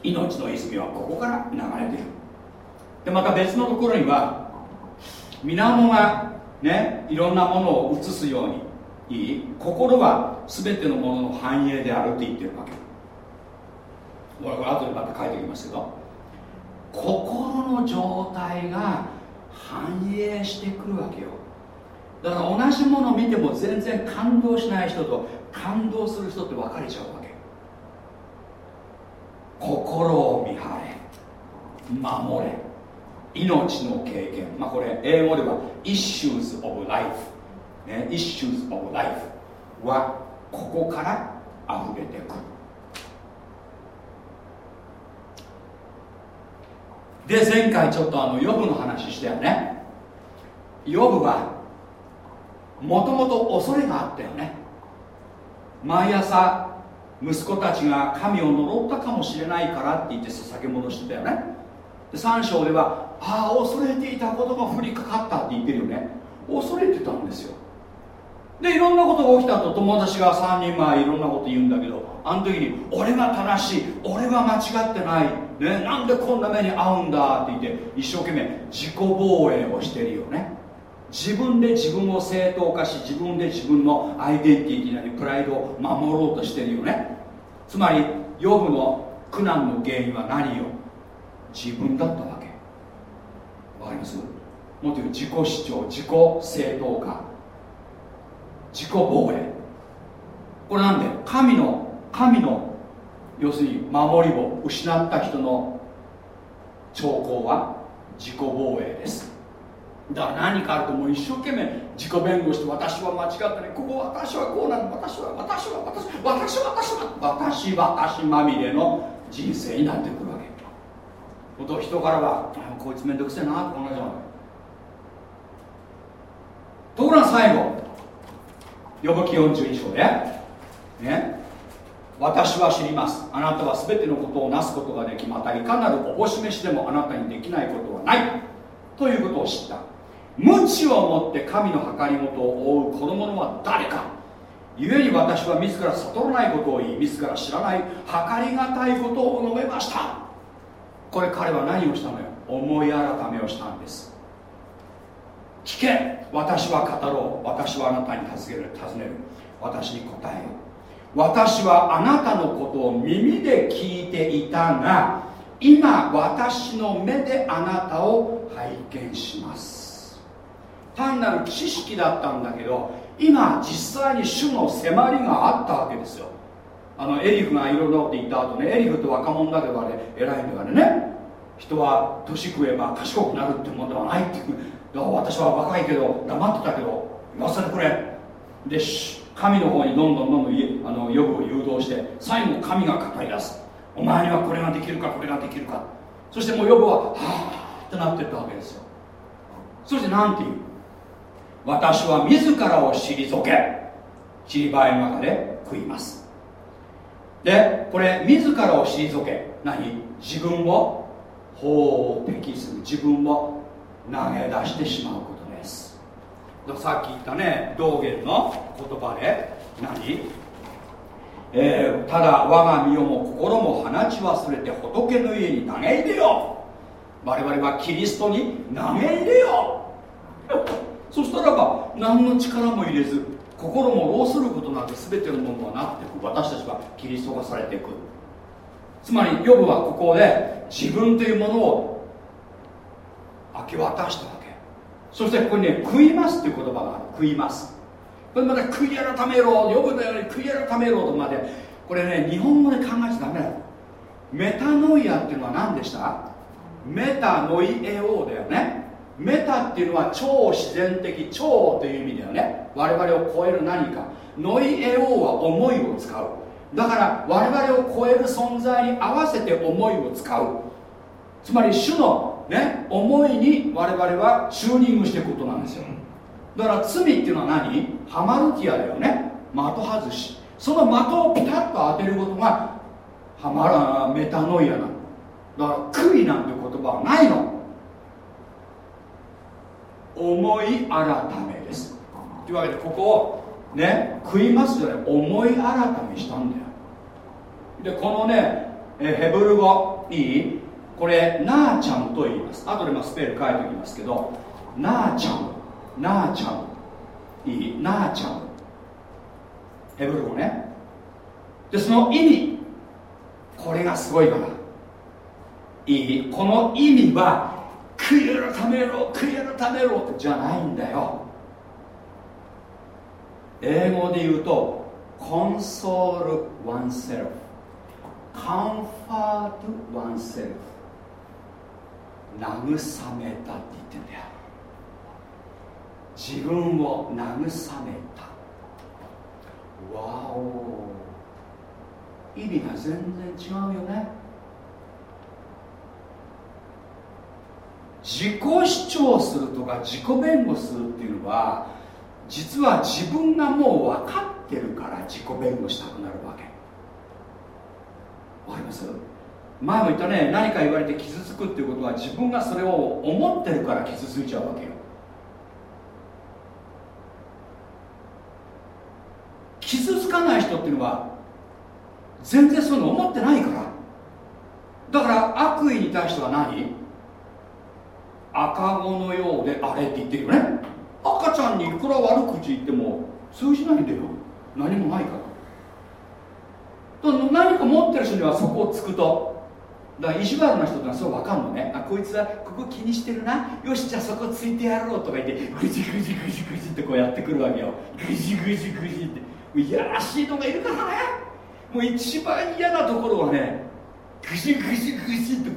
命の泉はここから流れている。でまた別のところには水面がねいろんなものを映すようにいい？心は全てのものの繁栄であるって言ってるわけ。これ後でまた書いておきますけど。心の状態が反映してくるわけよ。だから同じものを見ても全然感動しない人と感動する人って分かれちゃうわけ。心を見張れ。守れ。命の経験。まあこれ英語では issues of life ね issues of life はここから溢れてくる。で前回ちょっとあのヨブの話したよね。ヨブはもともと恐れがあったよね。毎朝息子たちが神を呪ったかもしれないからって言って捧げ物してたよね。で3章ではああ恐れていたことが降りかかったって言ってるよね。恐れてたんですよ。でいろんなことが起きたと。友達が3人前いろんなこと言うんだけどあの時に俺が正しい俺は間違ってない、ね、なんでこんな目に遭うんだって言って一生懸命自己防衛をしてるよね。自分で自分を正当化し自分で自分のアイデンティティなりプライドを守ろうとしてるよね。つまりヨブの苦難の原因は何よ？自分だったわけ。わかります？もっと言う自己主張自己正当化。自己防衛。これなんで神の神の要するに守りを失った人の兆候は自己防衛です。だから何かあるともう一生懸命自己弁護して私は間違ってないここ私はこうなの。私は私は私私は私は私私まみれの人生になってくるわけ。こと人からはこいつめんどくせえなって同じところが最後。呼ぶ記42章で。ね。私は知ります。あなたは全てのことをなすことができまたいかなるおぼし飯でもあなたにできないことはない。ということを知った。無知をもって神の計りごとを追う子供のは誰か。故に私は自ら悟らないことを言い自ら知らない計りがたいことを述べました。これ彼は何をしたのよ。思い改めをしたんです。聞け。私は語ろう。私はあなたに尋ねる。尋ねる。私に答えよ私はあなたのことを耳で聞いていたが今私の目であなたを拝見します。単なる知識だったんだけど今実際に主の迫りがあったわけですよ。あのエリフがいろいろって言った後ねエリフって若者だけどあれ偉いんだからね。人は年食えば賢くなるってもんではないっていう私は若いけど黙ってたけど言わせてくれで神の方にどんどんどんどんあの予部を誘導して最後神が語り出す。お前にはこれができるかこれができるか。そしてもう予部ははあってなってったわけですよ。そして何て言う？私は自らを退けちりばいの中で食います。でこれ自らを退け何？自分を法を適する。自分を投げ出してしまうことです。さっき言ったね道元の言葉で何？えー、ただ我が身をも心も放ち忘れて仏の家に投げ入れよ我々はキリストに投げ入れよそしたらば何の力も入れず心も労することなく全てのものはなっていく私たちはキリスト化されていく。つまりヨブはここで自分というものを明け渡したわけ。そしてここにね食いますっていう言葉がある。食います。これまた悔い改めろ呼ぶのように悔い改めろとまで。これね日本語で考えちゃダメだメタノイアっていうのは何でした？メタノイエオだよね。メタっていうのは超自然的超という意味だよね。我々を超える何か。ノイエオは思いを使う。だから我々を超える存在に合わせて思いを使う。つまり主のね思いに我々はチューニングしていくことなんですよ。だから罪っていうのは何？ハマルティアだよね。的外し。その的をピタッと当てることがハマラメタノイアな。だから悔いなんて言葉はないの。思い改めです。というわけでここをね食いますよね思い改めしたんだよ。でこのねヘブル語いい？これナーちゃんと言います。後でまスペル書いておきますけどナーちゃんナーちゃんいいナーちゃん。ヘブル語ね。でその意味。これがすごいから。いいこの意味は悔い改めろ悔い改めろじゃないんだよ。英語で言うと console oneself comfort oneself 慰めたって言ってんだよ。自分を慰めた。わお。意味が全然違うよね。自己主張するとか自己弁護するっていうのは実は自分がもう分かってるから自己弁護したくなるわけ。わかります？前も言ったね何か言われて傷つくっていうことは自分がそれを思ってるから傷ついちゃうわけよ。傷つかない人っていうのは全然そういうの思ってないから。だから悪意に対しては何？赤子のようであれって言ってるよね。赤ちゃんにいくら悪口言っても通じないんだよ。何もないから。何か持ってる人にはそこをつくと。だから意地悪な人ってのはそう分かんのね。あこいつはここ気にしてるな。よしじゃあそこついてやろうとか言ってぐじぐじぐじぐじってこうやってくるわけよ。ぐじぐじぐじって。いやらしいのがいるからね。もう一番嫌なところはねぐじぐじぐじって。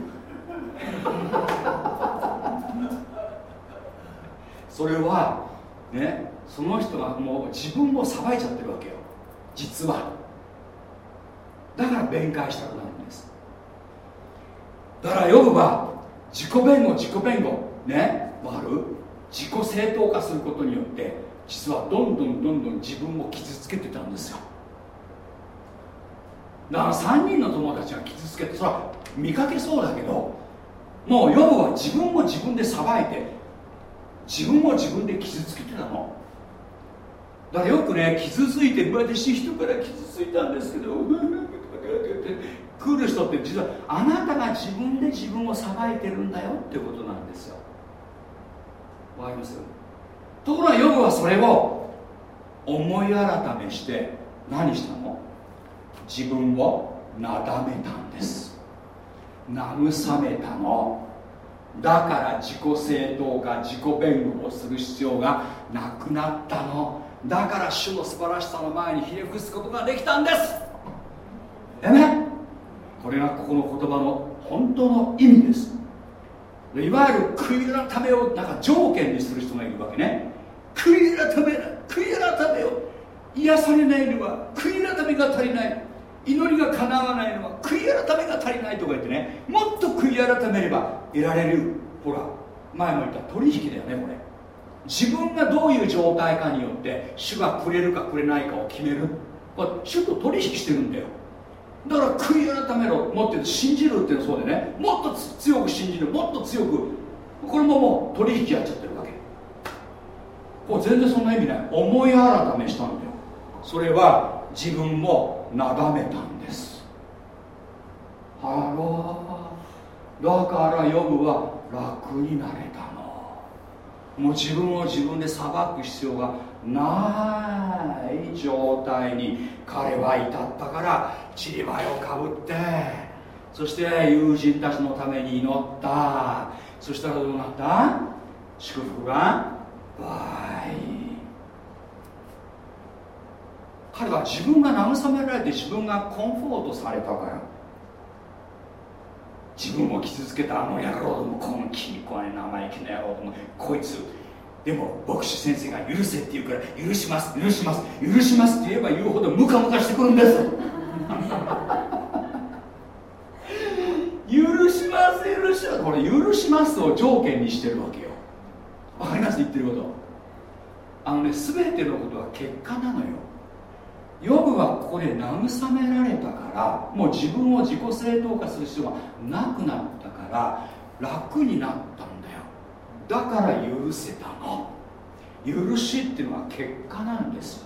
[laughs] それはねその人がもう自分をさばいちゃってるわけよ。実は。だから弁解したくなるだからヨブは自己弁護自己弁護。ね？わかる？自己正当化することによって実はどんどんどんどん自分を傷つけてたんですよ。だから3人の友達が傷つけてそれは見かけそうだけどもうヨブは自分を自分でさばいて自分を自分で傷つけてたの。だからよくね傷ついて私人から傷ついたんですけど来る人って実はあなたが自分で自分を裁いてるんだよっていうことなんですよ。わかります？ところがヨブはそれを思い改めして何したの？自分をなだめたんです。慰めたの。だから自己正当化自己弁護をする必要がなくなったの。だから主の素晴らしさの前にひれ伏すことができたんです。えねこれがここの言葉の本当の意味です。いわゆる悔い改めをなんか条件にする人がいるわけね。悔い改め悔い改めを癒されないのは悔い改めが足りない。祈りが叶わないのは悔い改めが足りないとか言ってね。もっと悔い改めれば得られる。ほら前も言った取引だよねこれ。自分がどういう状態かによって主がくれるかくれないかを決める。これ主と取引してるんだよ。だから悔い改めろ。もっと信じるっていうのはそうでね。もっと強く信じる。もっと強く。これももう取引やっちゃってるわけ。これ全然そんな意味ない。思い改めしたんだよ。それは自分もなだめたんです。ハローだからヨブは楽になれたの。もう自分を自分で裁く必要がない状態に彼は至ったからちりばいをかぶってそして友人たちのために祈った。そしたらどうなった？祝福がわい彼は自分が慰められて自分がコンフォートされたから。自分を傷つけたあの野郎どもこの気に食わね生意気な野郎どもこいつでも牧師先生が許せって言うから許します許します許しますって言えば言うほどムカムカしてくるんです。[laughs] 許します許します。これ許しますを条件にしてるわけよ。わかります？言ってること。あのね全てのことは結果なのよ。ヨブはここで慰められたからもう自分を自己正当化する必要がなくなったから楽になった。だから許せたの。許しっていうのは結果なんです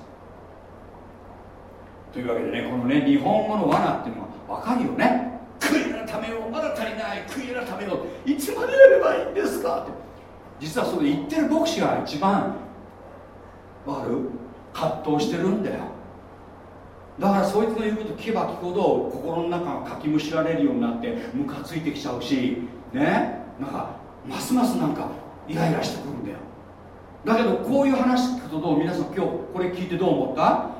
というわけでねこのね日本語の罠っていうのは分かるよね。悔い改めようまだ足りない悔い改めよう。いつまでやればいいんですか？って。実はそれ言ってる牧師が一番分かる葛藤してるんだよ。だからそいつの言うこと聞けば聞くほど心の中がかきむしられるようになってムカついてきちゃうしね。なんかますますなんかイライラしてくるんだよ。だけどこういう話聞くとどう皆さん今日これ聞いてどう思った？あ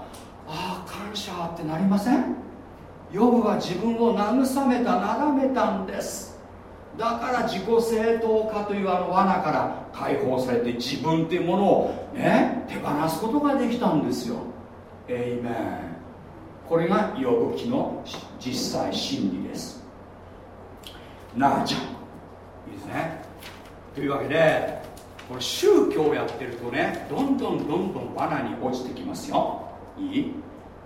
あ感謝ってなりません？ヨブは自分を慰めたなだめたんです。だから自己正当化というあの罠から解放されて自分っていうものをね手放すことができたんですよ。エイメン。これが呼ぶ記の実際真理です。なあちゃん。というわけでこれ宗教をやってるとねどんどんどんどん罠に落ちてきますよ。いい？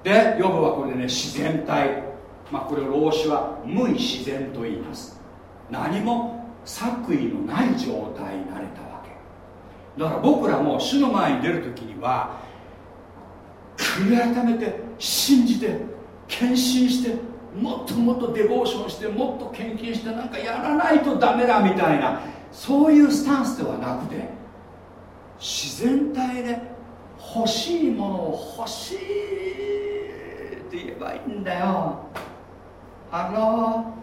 で呼ぶはこれでね自然体。まあこれを老子は無意自然と言います。何も作為のない状態になれたわけ。だから僕らも主の前に出るときには悔い改めて信じて献身してもっともっとデボーションしてもっと献金してなんかやらないとダメだみたいなそういうスタンスではなくて自然体で欲しいものを欲しいって言えばいいんだよ。あの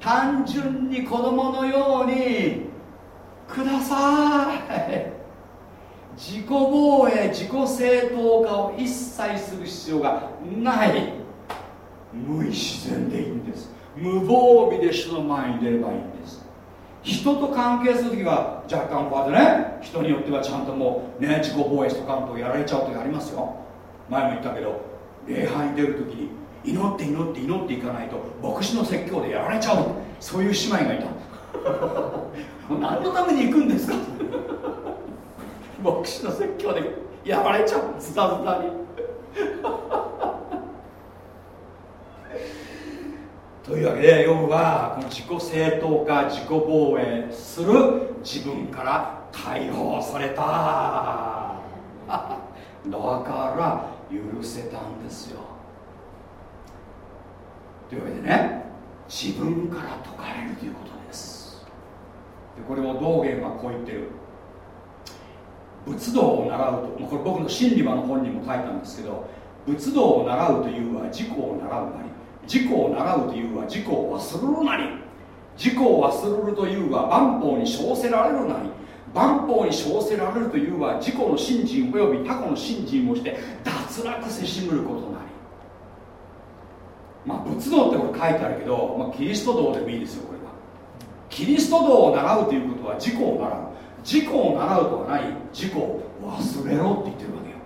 単純に子供のようにください。自己防衛自己正当化を一切する必要がない。無意自然でいいんです。無防備で主の前に出ればいいんです人と関係する時は若干こうやってね人によってはちゃんともうね自己防衛しとかんとやられちゃう時ありますよ。前も言ったけど礼拝に出る時に祈って祈って祈っていかないと牧師の説教でやられちゃう。そういう姉妹がいた。[laughs] 何のために行くんですか？牧師の説教でやられちゃう。ズタズタに。というわけでヨブはこの自己正当化自己防衛する自分から解放された。[laughs] だから許せたんですよ。というわけでね自分から解かれるということです。でこれを道元はこう言ってる。仏道を習うとこれ僕の真理話の本にも書いたんですけど仏道を習うというは自己を習うなり自己を習うというは自己を忘れるなり自己を忘れるというは万法に称せられるなり万法に称せられるというは自己の信心および他己の信心をして脱落せしむることなり。まあ仏道ってこれ書いてあるけど、まあ、キリスト道でもいいですよこれは。キリスト道を習うということは自己を習う。自己を習うとは何自己を忘れろって言ってるわけよ。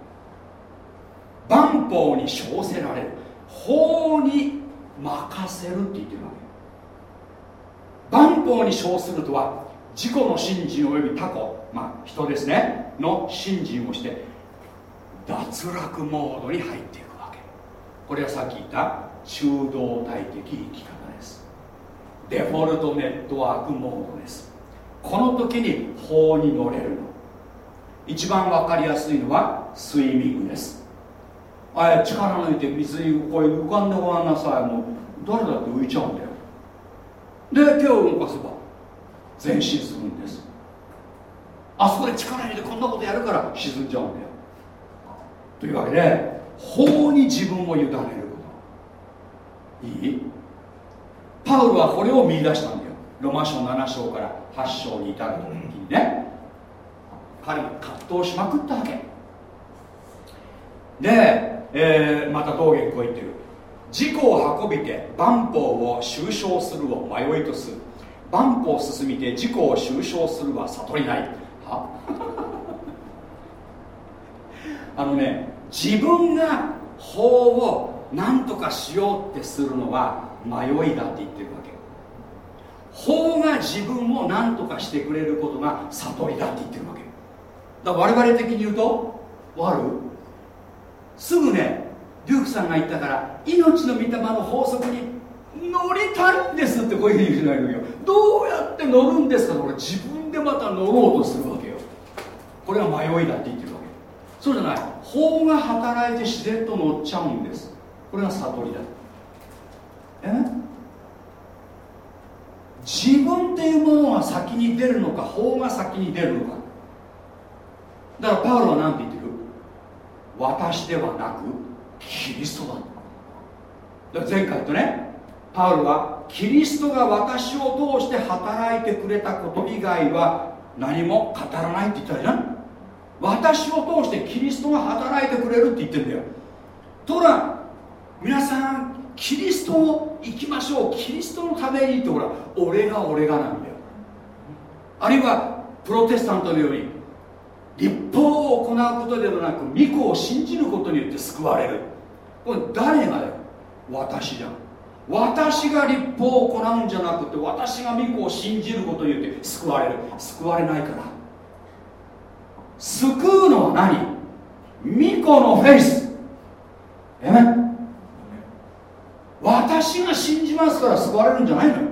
万法に称せられる。法に任せるって言ってるわけ万法に称するとは自己の信心および他己。まあ人ですね。の信心をして脱落モードに入っていくわけ。これはさっき言った中道体的生き方です。デフォルトネットワークモードです。この時に法に乗れるの。一番分かりやすいのはスイミングです。あ力抜いて水にこう浮かんでごらんなさい。もう誰だって浮いちゃうんだよ。で手を動かせば前進するんです。あそこで力入れてこんなことやるから沈んじゃうんだよ。というわけで法に自分を委ねること。いい？パウロはこれを見出したんだよ。ロマ書7章から8章に至る時にね。彼も葛藤しまくったわけ。で、えー、また道元こう言ってる自己を運びて万法を収集するを迷いとする。万法進みて自己を収集するは悟りない。は？[laughs] あのね自分が法を何とかしようってするのは迷いだって言ってるわけ。法が自分を何とかしてくれることが悟りだって言ってるわけ。だから我々的に言うとわかるすぐねデュークさんが言ったから命の御霊の法則に乗りたいんですってこういうふうに言うじゃないのよ。どうやって乗るんですかこれ自分でまた乗ろうとするわけよ。これは迷いだって言ってるわけそうじゃない。法が働いて自然と乗っちゃうんです。これが悟りだ。え？自分っていうものが先に出るのか法が先に出るのか。だからパウロは何て言っ私ではなくキリストだ。だから前回とねパウロはキリストが私を通して働いてくれたこと以外は何も語らないって言ったらじゃん。私を通してキリストが働いてくれるって言ってるんだよ。とら皆さんキリストを行きましょう。キリストのためにってほら俺が俺がなんだよ。あるいはプロテスタントのように立法を行うことではなく御子を信じることによって救われる。これ誰がよ？私じゃん。私が立法を行うんじゃなくて私が御子を信じることによって救われる。救われないから救うのは何？御子のフェイス。え私が信じますから救われるんじゃないのよ。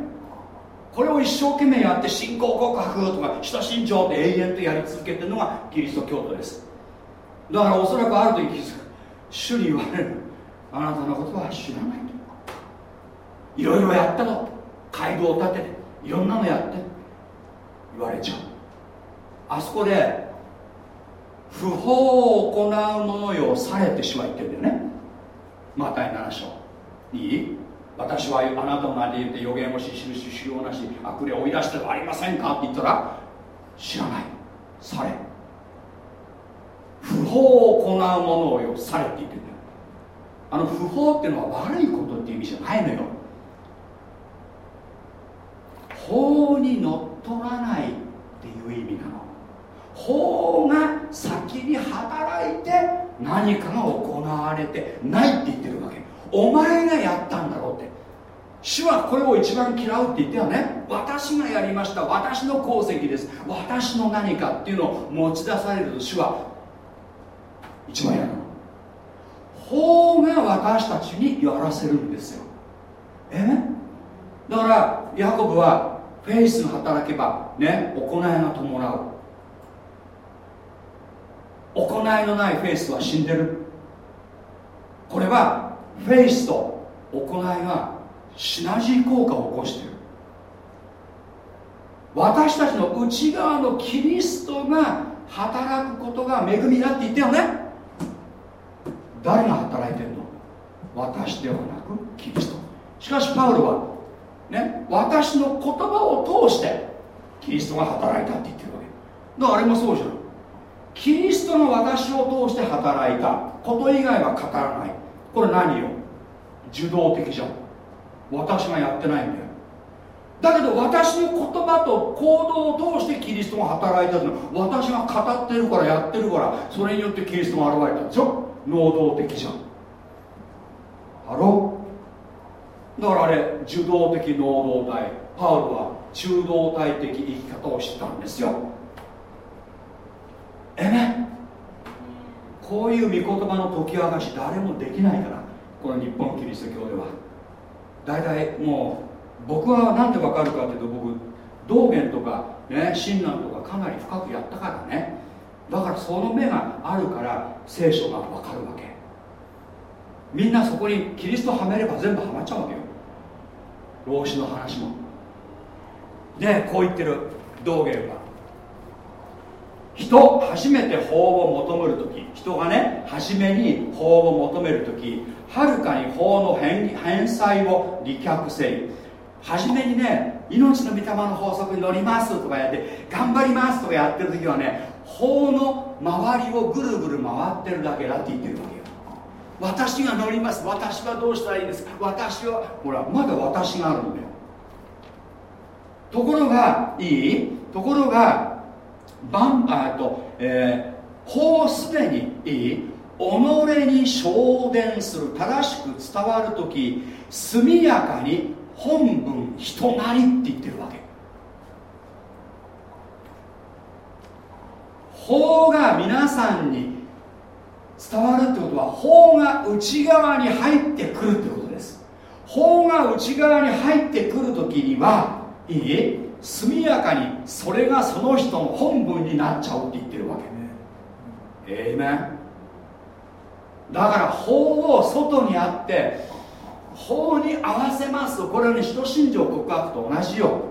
これを一生懸命やって信仰告白とか親信条って永遠とやり続けてるのがキリスト教徒です。だからおそらくある時気づく主に言われる。あなたのことは知らないと。いろいろやったと。街道を建てていろんなのやって言われちゃう。あそこで不法を行う者よされてしまいってんだよね。マタイ7章いい？私はあなたの名で言って予言をし印しようなし悪霊を追い出してはありませんかって言ったら知らない。され。不法を行う者をよされって言ってんだよあの不法っていうのは悪いことっていう意味じゃないのよ。法にのっとらないっていう意味なの。法が先に働いて何かが行われてないって言ってるわけ。お前がやったんだろうって。主はこれを一番嫌うって言ってよね。私がやりました。私の功績です。私の何かっていうのを持ち出されると主は一番嫌なの。法が私たちにやらせるんですよ。え？だからヤコブはフェイスが働けばね行いが伴う。行いのないフェイスは死んでる。これはフェイスと。行いがシナジー効果を起こしている。私たちの内側のキリストが働くことが恵みだって言ったよね。誰が働いてるの？私ではなくキリスト。しかしパウロはね私の言葉を通してキリストが働いたって言ってるわけ。だからあれもそうじゃん。キリストが私を通して働いた。こと以外は語らない。これ何よ？受動的じゃん。私がやってないんだよ。だけど私の言葉と行動を通してキリストが働いたの私が語ってるからやってるからそれによってキリストが現れたんでしょ？能動的じゃん。ハロだからあれ受動的能動体。パウロは中動体的生き方をしてたんですよ。えねこういう御言葉の解き明かし誰もできないからこの日本キリスト教では。大体もう僕は何で分かるかっていうと僕道元とかね親鸞とかかなり深くやったからね。だからその目があるから聖書が分かるわけ。みんなそこにキリストはめれば全部はまっちゃうわけよ。老子の話も。でこう言ってる道元は。人初めて法を求める時人がね初めに法を求める時はるかに法の返済を利却せい。初めにね命の御霊の法則に乗りますとかやって頑張りますとかやってる時はね法の周りをぐるぐる回ってるだけだって言ってるわけよ。私が乗ります。私はどうしたらいいですか？私はほらまだ私があるんだよ。ところがいい？ところがバンバーと、えー、法すでにいい己に昇伝する正しく伝わる時速やかに本文人なりって言ってるわけ。法が皆さんに伝わるってことは法が内側に入ってくるってことです。法が内側に入ってくる時にはいい？速やかにそれがその人の本文になっちゃうって言ってるわけ。ねええめだから法を外にあって法に合わせます。とこれはね人心情告白と同じよ。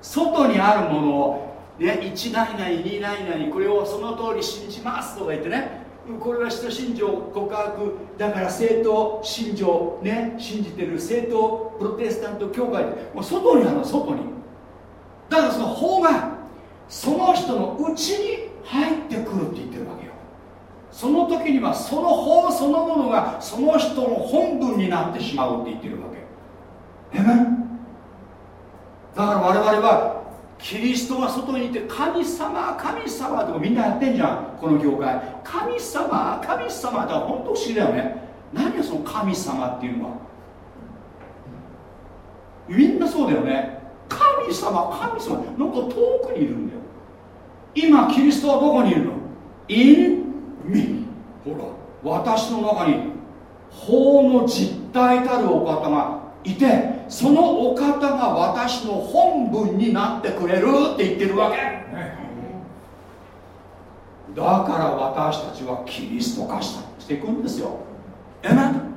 外にあるものをね1何々2何々これをその通り信じますとか言ってね。これは人心情告白。だから正当信条ね信じてる正当プロテスタント教会で。もう外にあるの外に。だからその法がその人のうちに入ってくるって言ってるわけよ。その時にはその法そのものがその人の本文になってしまうって言ってるわけえめだから我々はキリストが外にいて神様神様とかみんなやってんじゃん。この業界神様神様って本当不思議だよね。何よその神様っていうのは。みんなそうだよね。神様神様なんか遠くにいるんだよ。今キリストはどこにいるの？in me ほら私の中に法の実体たるお方がいてそのお方が私の本文になってくれるって言ってるわけ。だから私たちはキリスト化したしていくんですよ。えめ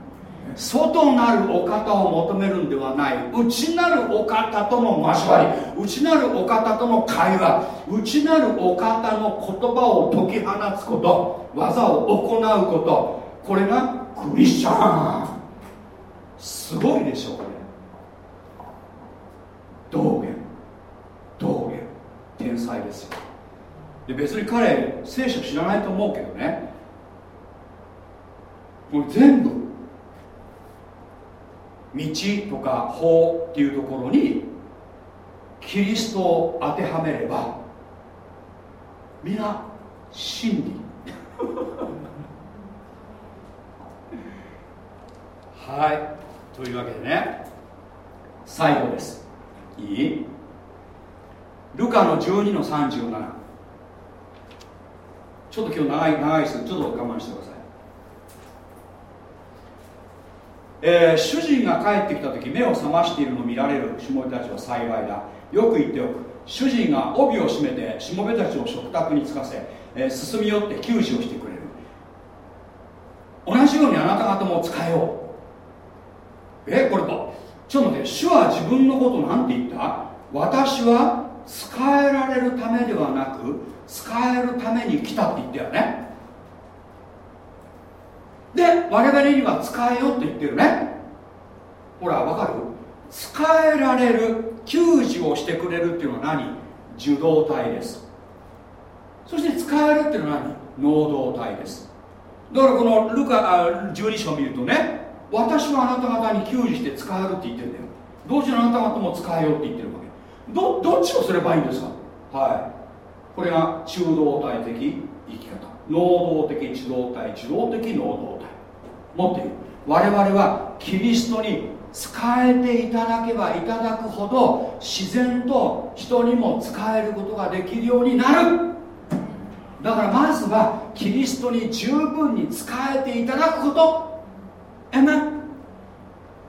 外なるお方を求めるんではない。内なるお方との交わり。内なるお方との会話。内なるお方の言葉を解き放つこと。技を行うこと。これがクリスチャン。すごいでしょこれ道元。道元。天才ですよ。で別に彼聖書知らないと思うけどね。これ全部道とか法っていうところにキリストを当てはめれば皆真理。[laughs] はい。というわけでね最後です。いい？ルカの12の37ちょっと今日長い長いですちょっと我慢してください。えー、主人が帰ってきた時目を覚ましているのを見られるしもべたちは幸いだ。よく言っておく。主人が帯を締めてしもべたちを食卓につかせ、えー、進み寄って給仕をしてくれる。同じようにあなた方も使えよう。えこれとちょっと待って主は自分のことなんて言った？私は使えられるためではなく使えるために来たって言ったよね。で我々には使えよって言ってるね。ほらわかる？使えられる給仕をしてくれるっていうのは何？受動体です。そして使えるっていうのは何？能動体です。だからこのルカ12章を見るとね私はあなた方に給仕して使えるって言ってるんだよ。同時にあなた方も使えようって言ってるわけ？どどっちをすればいいんですか？はい。これが中動体的生き方。能動的自動体自動的能動もっと言う。我々はキリストに使えていただけばいただくほど自然と人にも使えることができるようになる。だからまずはキリストに十分に使えていただくこと。えめ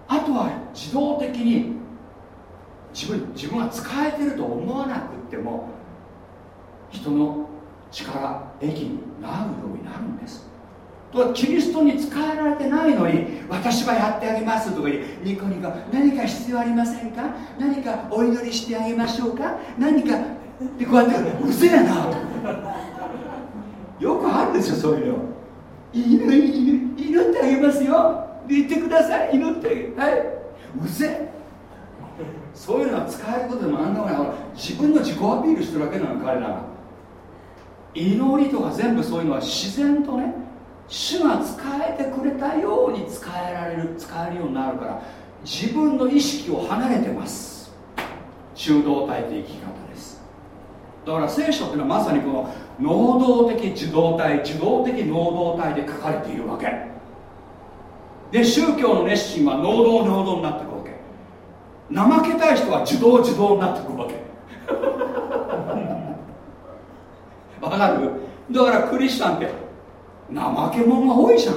あとは自動的に自分自分が使えてると思わなくっても人の力益になるようになるんです。キリストに使えられてないのに私はやってあげますとか言ニコニコ何か必要ありませんか？何かお祈りしてあげましょうか？何かってこうやってうせえな！よくあるでしょそういうの祈ってあげますよ言ってください祈ってはいうぜそういうのは使えることでもあんなもん自分の自己アピールしてるわけなの彼らが祈りとか全部そういうのは自然とね主が使えてくれたように使えられる使えるようになるから自分の意識を離れてます。中道体的生き方です。だから聖書っていうのはまさにこの能動的受動体受動的能動体で書かれているわけ。で宗教の熱心は能動能動になっていくわけ。怠けたい人は受動受動になっていくわけ。[laughs] わかる？だからクリスチャンって怠け者が多いじゃん。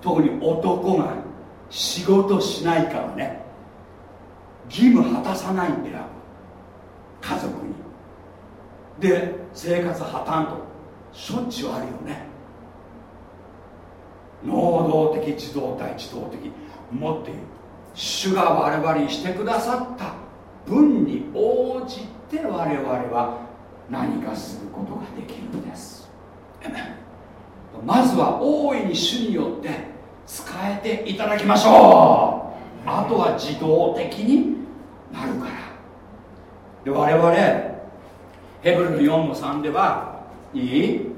特に男が。仕事しないからね。義務果たさないんだよ。家族に。で生活破綻と。しょっちゅうあるよね。能動的自動体自動的。持っている主が我々にしてくださった。分に応じて我々は何かすることができるんです。まずは大いに主によって使えていただきましょう。あとは自動的になるから。で我々ヘブルの4の3ではいい？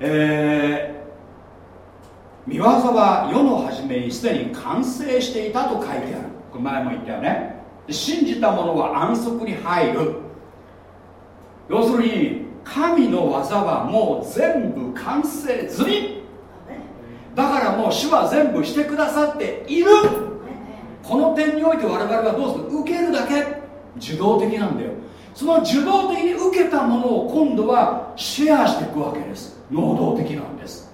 えー、見業は世の初めにすでに完成していたと書いてある。これ前も言ったよね。信じた者は安息に入る。要するに神の技はもう全部完成済み。だからもう主は全部してくださっている。この点において我々はどうする？受けるだけ。受動的なんだよ。その受動的に受けたものを今度はシェアしていくわけです。能動的なんです。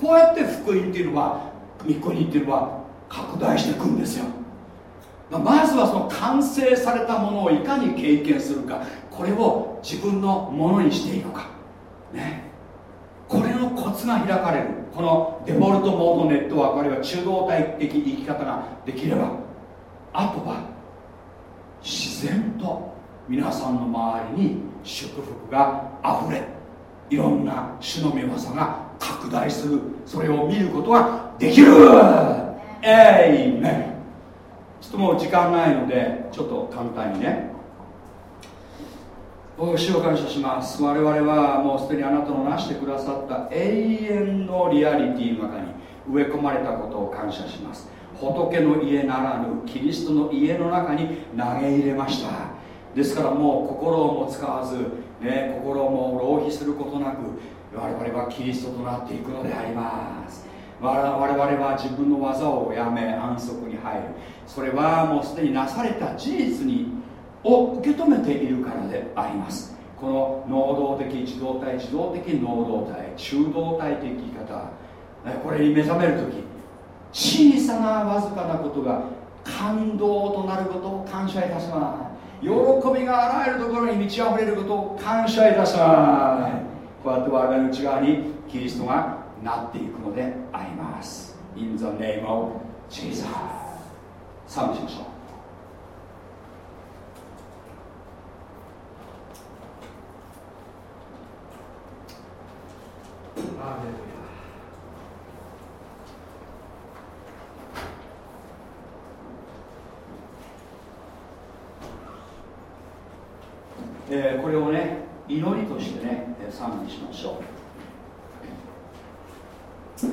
こうやって福音っていうのは御国っていうのは拡大していくんですよ。まずはその完成されたものをいかに経験するか。これを自分のものにしていくか。ね。これのコツが開かれる。このデフォルトモードネットワークあるいは中道体的生き方ができれば。あとは自然と皆さんの周りに祝福があふれいろんな主の御業が拡大する。それを見ることができる。エイメンちょっともう時間ないのでちょっと簡単にね。お主を感謝します。我々はもうすでにあなたのなしてくださった永遠のリアリティの中に植え込まれたことを感謝します。仏の家ならぬキリストの家の中に投げ入れました。ですからもう心をも使わず、ね、心も浪費することなく我々はキリストとなっていくのであります。我々は自分の技をやめ安息に入る。それはもうすでになされた事実にを受け止めているからであります。この能動的自動体自動的能動体中動体的生き方。これに目覚める時小さなわずかなことが感動となることを感謝いたします。喜びがあらゆるところに満ち溢れることを感謝いたします。こうやって我々の内側にキリストがなっていくのであります。In the name of Jesus 賛美しましょう。アえー、これをね祈りとしてね賛美しましょう。そう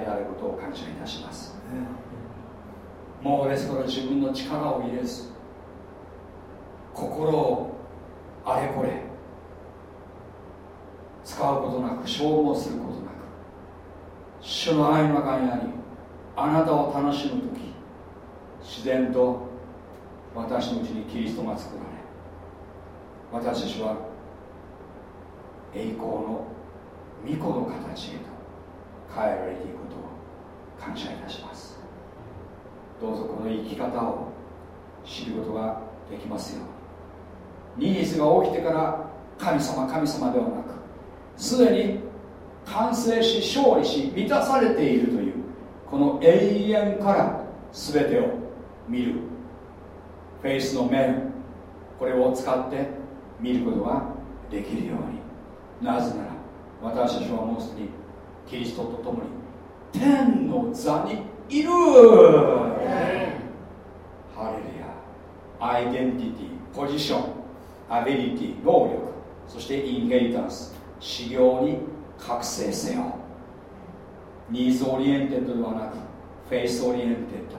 であることを感謝いたします、もうですから自分の力を入れず心をあれこれ使うことなく消耗することなく主の愛の中にありあなたを楽しむ時自然と私のうちにキリストが作られ私たちは栄光の御子の形へと変えられていくことを感謝いたします。どうぞこの生き方を知ることができますように。ニーズが起きてから神様神様ではなくすでに完成し勝利し満たされているというこの永遠から全てを見る。フェイスの面これを使って見ることができるように。なぜなら私たちはもうすでにキリストと共に天の座にいる。ハレルヤ。 Identi ty position ability 能力そして inheritance 修行に覚醒せよ。 Needs-oriented ではなくフェイスオリエンテッド。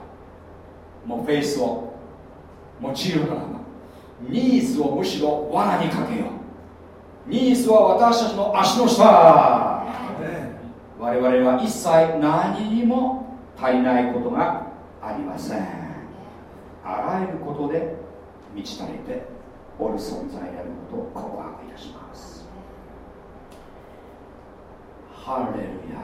もうフェイスを用いるならばニーズをむしろ罠にかけよう。ニーズは私たちの足の下我々は一切何にも足りないことがありません。あらゆることで満ち足りておる存在であることを告白いたします。ハレルヤ。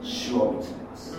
主を見つめます。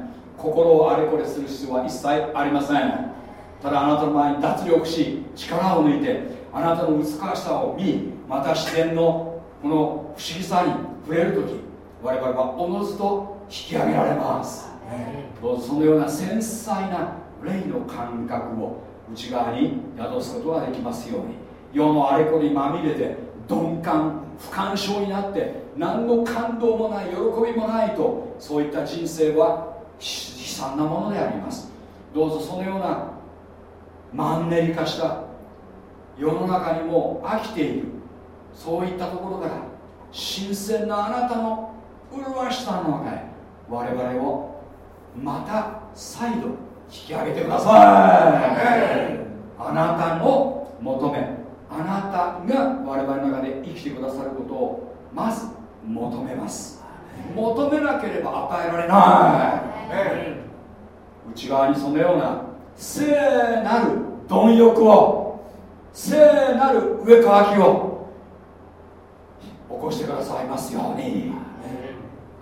心をあれこれする必要は一切ありません。ただあなたの前に脱力し力を抜いてあなたの美しさを見また自然のこの不思議さに触れる時我々はおのずと引き上げられます。どうぞそのような繊細な霊の感覚を内側に宿すことができますように。世のあれこれにまみれて鈍感不干渉になって何の感動もない喜びもないとそういった人生は悲惨なものであります。どうぞそのようなマンネリ化した世の中にも飽きているそういったところから新鮮なあなたの麗しさの中へ我々をまた再度引き上げてください。あなたの求めあなたが我々の中で生きてくださることをまず求めます。求めなければ与えられない。内側にそのような聖なる貪欲を聖なる上乾きを起こしてくださいますように。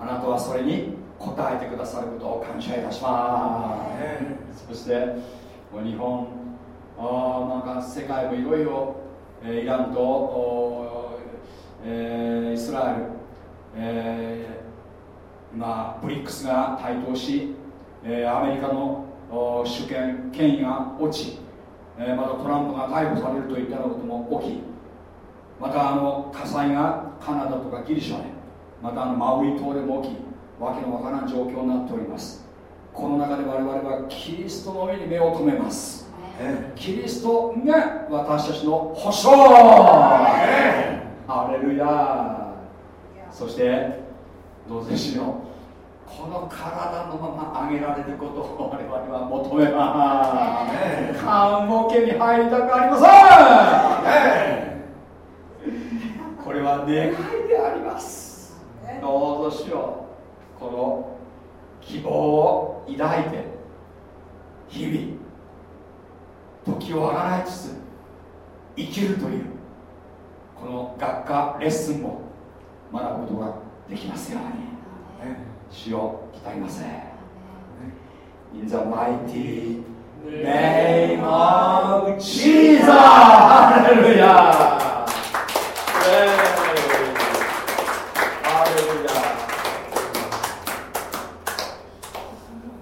あなたはそれに応えてくださることを感謝いたします。そして日本あなんか世界もいろいろイランと、えー、イスラエル、えー、今ブリックスが台頭し、えー、アメリカの主権権威が落ち、えー、またトランプが逮捕されるといったようなことも起きまたあの火災がカナダとかギリシャでまたあのマウイ島でも起きわけのわからん状況になっております。この中で我々はキリストの上に目を留めます。キリストが私たちの保証。ハレルヤそしてどうぞしよう。この体のまま上げられることを我々は求めます棺桶に入りたくありませんこれは願いであります。どうぞしよう。この希望を抱いて日々時をあがないつつ生きるというこの学科レッスンを学ぶことができますように主を鍛えません In the mighty name of Jesus! ハレルヤ